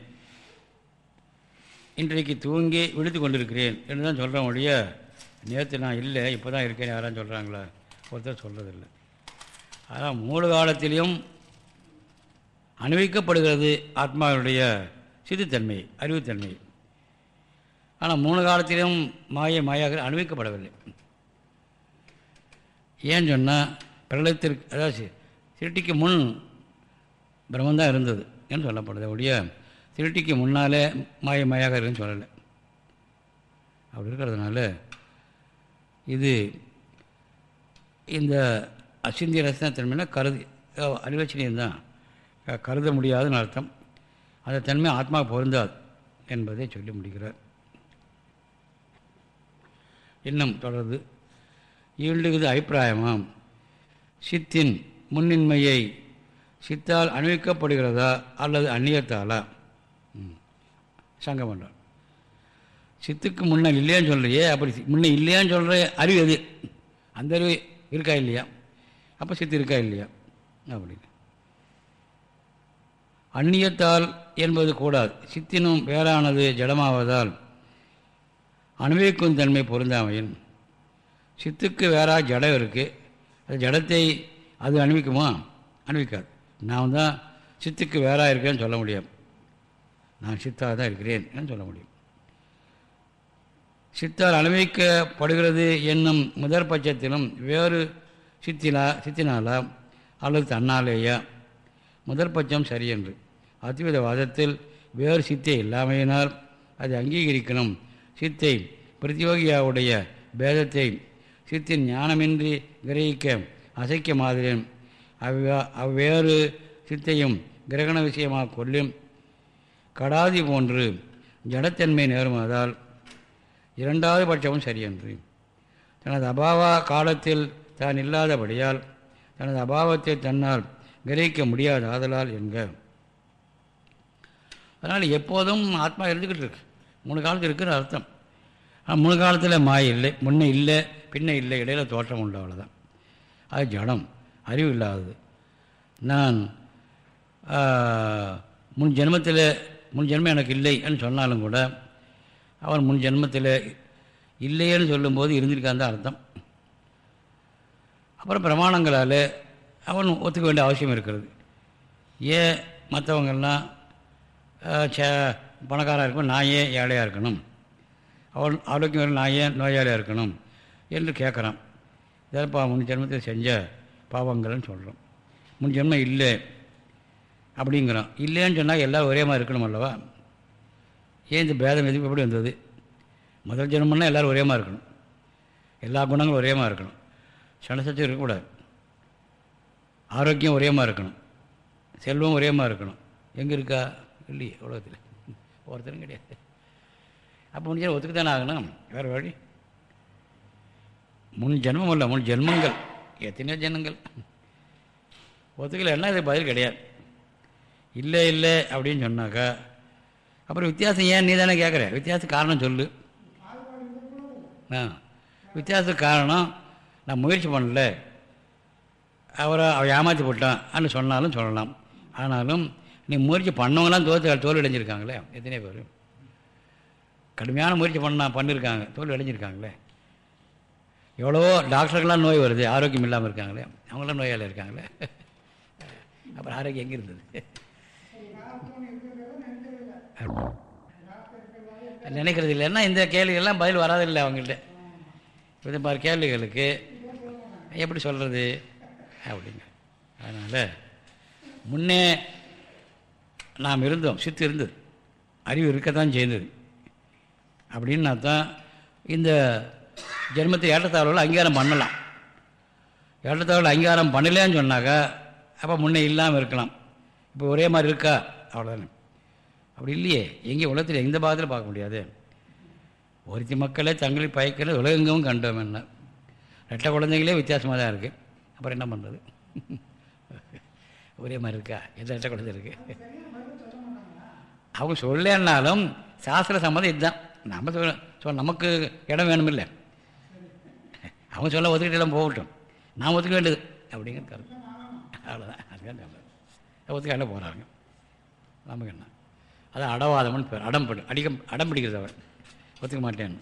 இன்றைக்கு தூங்கி விழித்து கொண்டிருக்கிறேன் என்று தான் சொல்கிறேன் ஒழிய நேற்று நான் இல்லை இப்போ தான் இருக்கேன் யாரும் சொல்கிறாங்களா ஒருத்தர் சொல்கிறதில்லை அதான் மூல காலத்திலையும் அனுபவிக்கப்படுகிறது ஆத்மாவினுடைய சித்தித்தன்மை அறிவுத்தன்மை. ஆனால் மூணு காலத்திலும் மாய மாயாக அனுபவிக்கப்படவில்லை. ஏன்னு சொன்னால் பிரளயத்திற்கு அதாவது திருட்டிக்கு முன் பிரம்மந்தான் இருந்தது என்று சொல்லப்படுது ஒழிய திருட்டிக்கு முன்னாலே மாய மாயாக இருக்குன்னு சொல்லலை. அப்படி இருக்கிறதுனால இது இந்த அசிந்திய ரசனத்தன்மைனா கருதி அறிவச்சனியம் தான் கருத முடியாதுன்னு அர்த்தம். அந்த தன்மை ஆத்மா பொருந்தாது என்பதை சொல்லி முடிக்கிறார். இன்னும் தொடர்ந்து. ஈண்டுகிறது அபிப்பிராயமாம். சித்தின் முன்னின்மையை சித்தால் அணிவிக்கப்படுகிறதா அல்லது அந்நியத்தாலா? ம். சங்கம் பண்ணுறான் சித்துக்கு முன்னே இல்லையான்னு சொல்கிறியே அப்படி சி- முன்ன இல்லையான்னு சொல்கிற அறிவு எது? அந்த அறிவு இருக்கா இல்லையா? அப்போ சித்து இருக்கா இல்லையா? அப்படின்னு. அந்நியத்தால் என்பது கூடாது. சித்தினும் வேறானது ஜடமாவதால் அனுபவிக்கும் தன்மை பொருந்தாமையின். சித்துக்கு வேறா ஜடம் இருக்குது அது ஜடத்தை அது அனுபவிக்குமா அனுபவிக்காது நான் தான் சித்துக்கு வேறா இருக்கேன்னு சொல்ல முடியும். நான் சித்தாக தான் இருக்கிறேன் என்று சொல்ல முடியும். சித்தால் அனுபவிக்கப்படுகிறது என்னும் முதற் பட்சத்திலும் வேறு சித்தினா சித்தினாலா அல்லது தன்னாலேயா? முதல் பட்சம் சரியென்று. அத்வித வாதத்தில் வேறு சித்தை இல்லாமையினால் அதை அங்கீகரிக்கணும். சித்தை பிரதியோகியாவுடைய பேதத்தை சித்தின் ஞானமின்றி கிரகிக்க அசைக்க மாதிரியும் அவ்வா அவ்வேறு சித்தையும் கிரகண விஷயமாக கொள்ளும். கடாதி போன்று ஜடத்தன்மை நேருமாதால் இரண்டாவது பட்சமும் சரியன்று. தனது அபாவ காலத்தில் தான் இல்லாதபடியால் தனது அபாவத்தை தன்னால் கிரகிக்க முடியாத ஆதலால் என்க. அதனால் எப்போதும் ஆத்மா இருந்துக்கிட்டு இருக்கு. மூணு காலத்தில் இருக்குன்னு அர்த்தம். ஆனால் மூணு காலத்தில் மாய இல்லை முன்னே இல்லை பின்ன இல்லை இடையில தோற்றம் உண்டு அவ்வளோதான் அது ஜடம் அறிவு இல்லாதது. நான் முன் ஜென்மத்தில் முன் ஜென்மம் எனக்கு இல்லைன்னு சொன்னாலும் கூட அவன் முன் ஜென்மத்தில் இல்லைன்னு சொல்லும்போது இருந்திருக்கான் தான் அர்த்தம். அப்புறம் பிரமாணங்களால் அவன் ஒத்துக்க வேண்டிய அவசியம் இருக்கிறது. ஏன் மற்றவங்கள்லாம் ச பணக்காராக இருக்கும் நான் ஏன் ஏழையாக இருக்கணும்? அவன் ஆரோக்கியம் நான் ஏன் நோயாளியாக இருக்கணும்? என்று கேட்குறான். இதப்பா முன் ஜென்மத்தில் செஞ்ச பாவங்கள்னு சொல்கிறோம் முன் ஜென்மம் இல்லை அப்படிங்கிறான். இல்லைன்னு சொன்னால் எல்லாம் ஒரே மாதிரி இருக்கணும் அல்லவா? ஏன் இந்த பேதம் எதுவும் எப்படி வந்தது? முதல் ஜென்மம்னா எல்லோரும் ஒரே மாதிரி இருக்கணும். எல்லா குணங்களும் ஒரே மாதிரி இருக்கணும். சனசச்சம் இருக்கக்கூடாது. ஆரோக்கியம் ஒரே மாதிரி இருக்கணும். செல்வம் ஒரே மாதிரி இருக்கணும். எங்கே இருக்கா? இல்லையே உலகத்தில். ஒருத்தரும் கிடையாது. அப்போ முடிஞ்சால் ஒத்துக்கு தானே ஆகணும்? வேறு வழி? முன் ஜென்மம் இல்லை முன் ஜென்மங்கள். எத்தனையோ ஜென்மங்கள். ஒத்துக்கலைன்னா இது பதில் கிடையாது. இல்லை இல்லை அப்படின்னு சொன்னாக்கா அப்புறம் வித்தியாசம் ஏன் நீ தானே கேட்குற வித்தியாசம் காரணம் சொல்லு. ஆ. வித்தியாச காரணம் நான் முயற்சி பண்ணல. அவரை அவ ஏமாற்றி போட்டான்னு சொன்னாலும் சொல்லலாம். ஆனாலும் நீ முயற்சி பண்ணவங்களாம் தோற்று தோல்வி அடைஞ்சிருக்காங்களே எத்தனை பேர். கடுமையான முயற்சி பண்ண பண்ணியிருக்காங்க தோல்வி அடைஞ்சிருக்காங்களே எவ்வளோ டாக்டருக்கெல்லாம் நோய் வருது ஆரோக்கியம் இல்லாமல் இருக்காங்களே அவங்களாம் நோயால் இருக்காங்களே. அப்புறம் ஆரோக்கியம் எங்கே இருந்தது? நினைக்கிறது இல்லைன்னா இந்த கேள்விகள்லாம் பதில் வராதில்லை அவங்கள்ட்ட. இது மாதிரி கேள்விகளுக்கு எப்படி சொல்கிறது அப்படிங்க. அதனால் முன்னே நாம் இருந்தோம் சித்து இருந்தது. அறிவு இருக்கத்தான் செய்தது. அப்படின்னா தான் இந்த ஜென்மத்தை ஏற்றத்தாழ்வில் அங்கீகாரம் பண்ணலாம். ஏற்றத்தாழ்வில் அங்கீகாரம் பண்ணலைன்னு சொன்னாக்கா அப்போ முன்னே இல்லாமல் இருக்கலாம். இப்போ ஒரே மாதிரி இருக்கா? அவ்வளோதானே அப்படி இல்லையே. எங்கே உலகத்தில் எந்த பாகத்தில் பார்க்க முடியாது. ஒருத்தி மக்களை தங்களை பயக்கிற உலகெங்கும் கண்டோம் என்ன. ரெட்டை குழந்தைங்களே வித்தியாசமாக தான் இருக்குது அப்புறம் என்ன பண்ணுறது? ஒரே மாதிரி இருக்கா? எந்த ரெட்டை குழந்தை இருக்கு. அவங்க சொல்லலைன்னாலும் சாஸ்திர சம்மதம் இதுதான். நம்ம சொல்ல சொல்ல நமக்கு இடம் வேணுமில்ல. அவங்க சொல்ல ஒதுக்கிட்டெல்லாம் போகட்டும். நான் ஒத்துக்க வேண்டியது. அப்படிங்கிற கருத்து. அவ்வளோதான் அதுக்காக நல்லது ஒத்துக்காண்ட போகிறாங்க நமக்கு என்ன? அதான் அடவாதம்னு பேர். அடம் அடிக்க அடம் பிடிக்கிறது அவன். ஒத்துக்க மாட்டேன்னு.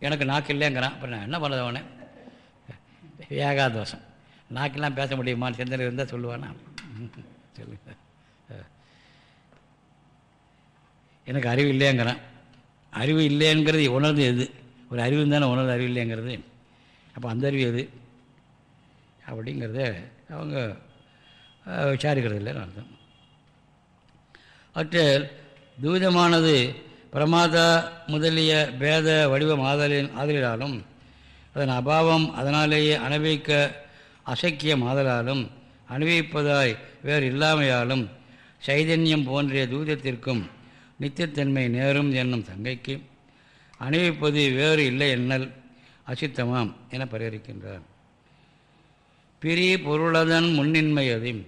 எனக்கு நாக்கு இல்லைங்கிறான். அப்புறம் நான் என்ன பண்ணுறது அவனை? ஏகாதோஷம் நாக்கெல்லாம் பேச முடியுமான்னு சிந்தனை இருந்தால் சொல்லுவானா? சொல்லுங்க எனக்கு அறிவு இல்லைங்கிறான் அறிவு இல்லைங்கிறது உணர்ந்து எது? ஒரு அறிவு தானே உணர்ந்து அறிவு இல்லைங்கிறது அப்போ அந்த அறிவு எது? அப்படிங்கிறத அவங்க விசாரிக்கிறது இல்லைன்னு அர்த்தம். அவற்றில் தூதமானது பிரமாதா முதலிய பேத வடிவம் ஆதலின் ஆதலினாலும் அதன் அபாவம் அதனாலேயே அனுபவிக்க அசக்கிய மாதலாலும் அனுபவிப்பதாய் வேறு இல்லாமையாலும் சைதன்யம் போன்றிய தூதத்திற்கும் நித்தியத்தன்மை நேரும் என்னும் தங்கைக்கு அனுபவிப்பது வேறு இல்லை என்னல் அசித்தமாம் என பரிகரிக்கின்றார். பிரி பொருளதன் முன்னின்மையது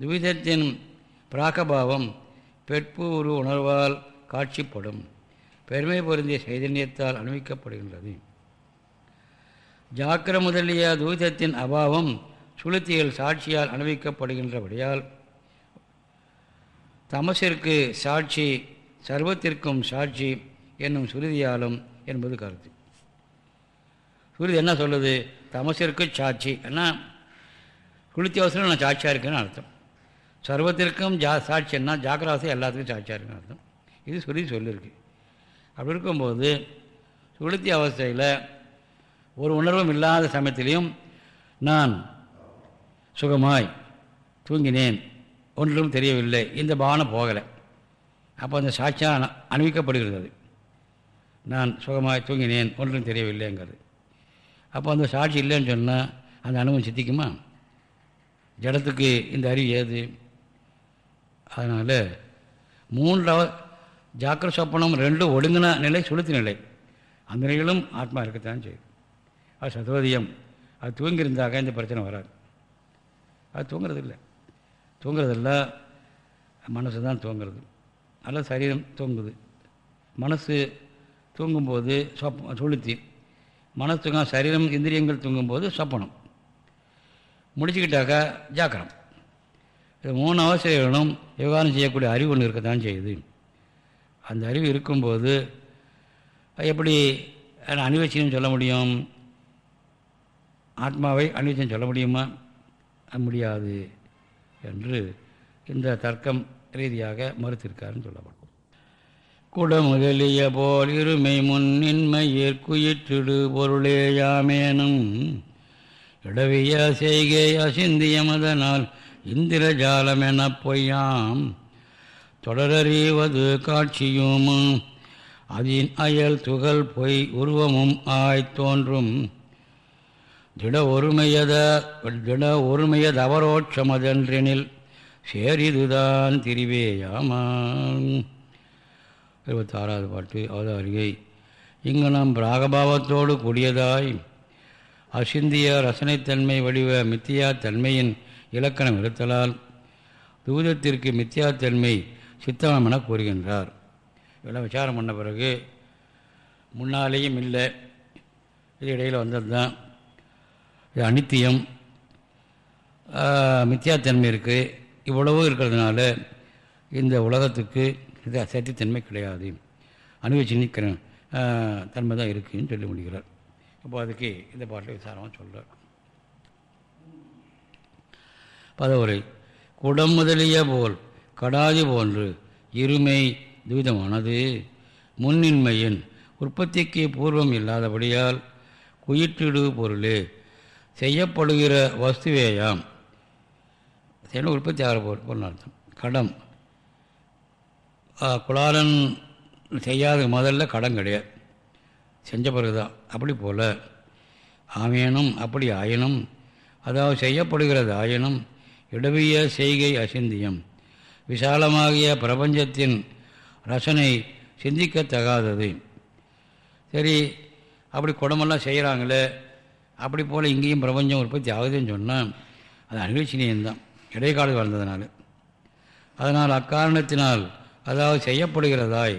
துவிதத்தின் பிராகபாவம் பெட்பு உரு உணர்வால் காட்சிப்படும். பெருமை பொருந்திய சைதன்யத்தால் அனுபவிக்கப்படுகின்றது. ஜாக்கிர முதலிய துவிதத்தின் அபாவம் சுளுத்தியில் சாட்சியால் அனுபவிக்கப்படுகின்றபடியால் தமசிற்கு சாட்சி சர்வத்திற்கும் சாட்சி என்னும் சுருதியாலும் என்பது கருத்து. சுருதி என்ன சொல்லுது? தமசிற்கு சாட்சி. என்ன? குளித்தி அவசரம் நான் சாட்சியாக இருக்குன்னு அர்த்தம். சர்வத்திற்கும் ஜா சாட்சின்னா ஜாக்கிரவாசம் எல்லாத்துக்கும் சாட்சியாக இருக்குன்னு அர்த்தம். இது சுருதி சொல்லியிருக்கு அப்படி இருக்கும்போது சுளுத்தி அவஸ்தையில் ஒரு உணர்வும் இல்லாத சமயத்திலையும் நான் சுகமாய் தூங்கினேன். ஒன்றும் தெரியவில்லை. இந்த பாவனை போகலை. அப்போ அந்த சாட்சியாக அணிவிக்கப்படுகிறது அனுபவிக்கப்படுகிறது. நான் சுகமாய் தூங்கினேன். ஒன்றும் தெரியவில்லைங்கிறது. அப்போ அந்த சாட்சி இல்லைன்னு சொன்னால் அந்த அனுபவம் சித்திக்குமா? ஜடத்துக்கு இந்த அறிவு ஏது? அதனால் மூன்றாவது ஜாக்கிர சொப்பனம் ரெண்டும் ஒடுங்கின நிலை சுளுத்தி நிலை. அந்த நிலையிலும் ஆத்மா இருக்கத்தான் செய்யும். அது சதோதியம். அது தூங்கியிருந்தாக்க இந்த பிரச்சனை வராது. அது தூங்குறது இல்லை தூங்குறதில்ல மனசு தான் தூங்குறது. நல்ல சரீரம் தூங்குது. மனசு தூங்கும்போது சொப்ப சுளுத்தி மனசு தூங்க சரீரம் இந்திரியங்கள் தூங்கும்போது சொப்பனம். முடிச்சுக்கிட்டாக்கா ஜாக்கிரம். இது மூணு அவசியங்களும் விவகாரம் செய்யக்கூடிய அறிவு ஒன்று இருக்கத்தான் செய்யுது. அந்த அறிவு இருக்கும்போது எப்படி அனுபவிச்சுன்னு சொல்ல முடியும்? ஆத்மாவை அனுபவிச்சுன்னு சொல்ல முடியுமா? முடியாது என்று இந்த தர்க்கம் ரீதியாக மறுத்திருக்காருன்னு சொல்லப்படும். குட முதலிய போல் இருமை முன்னின்மை ஏற்குயிற்றிடு பொருளேயாமேனும். இடவிய செய்கை அசிந்தியமதனால் இந்திரஜாலமெனப் பொய்யாம். தொடரறிவது காட்சியும். அதின் அயல் துகள் பொய் உருவமும் ஆய்த் தோன்றும். திட ஒருமையத திட ஒருமையதவரோட்சமதென்றெனில் சேரிதுதான் திரிவேயாமாம். இருபத்தாறாவது பாட்டு அவதாரிகை இங்கு நாம் ராகபாவத்தோடு கூடியதாய் அசிந்திய ரசனைத்தன்மை வடிவ மித்தியா தன்மையின் இலக்கணம் இருத்தலால் தூதத்திற்கு மித்தியாத்தன்மை சித்தமம் என கூறுகின்றார். இதெல்லாம் விசாரம் பண்ண பிறகு முன்னாலேயும் இல்லை இது இடையில் வந்தது தான் அனித்தியம் மித்தியாத்தன்மை இருக்குது இவ்வளவு இருக்கிறதுனால இந்த உலகத்துக்கு இது சத்தியத்தன்மை கிடையாது. அனுபவிச்சு நிற்கிற தன்மை தான் இருக்குன்னு சொல்லி முடிகிறார் அப்போ அதுக்கு இந்த பாட்டில் விசாரமாக சொல்கிறார் பதவுரை. குடம் முதலிய போல் கடாதி போன்று இருமை துவிதமானது முன்னின்மையின் உற்பத்திக்கு பூர்வம் இல்லாதபடியால் குயிற்றிடு பொருளே செய்யப்படுகிற வஸ்துவேயாம். செய்யணும் உற்பத்தி ஆகிற பொருள் அர்த்தம். கடம். குலாலன் செய்யாத முதல்ல கடன் கிடையாது. செஞ்ச பிறகுதான். அப்படி போல் ஆமேனும் அப்படி ஆயினும் அதாவது செய்யப்படுகிறது ஆயினும் இடவிய செய்கை அசிந்தியம். விசாலமாகிய பிரபஞ்சத்தின் ரசனை சிந்திக்கத்தகாதது. சரி அப்படி குடமெல்லாம் செய்கிறாங்களே அப்படி போல் இங்கேயும் பிரபஞ்சம் உற்பத்தி ஆகுதுன்னு சொன்னால் அது அனிர்வச்சனீயம்தான் இடைக்காலம் வாழ்ந்ததுனால. அதனால் அக்காரணத்தினால் அதாவது செய்யப்படுகிறதாய்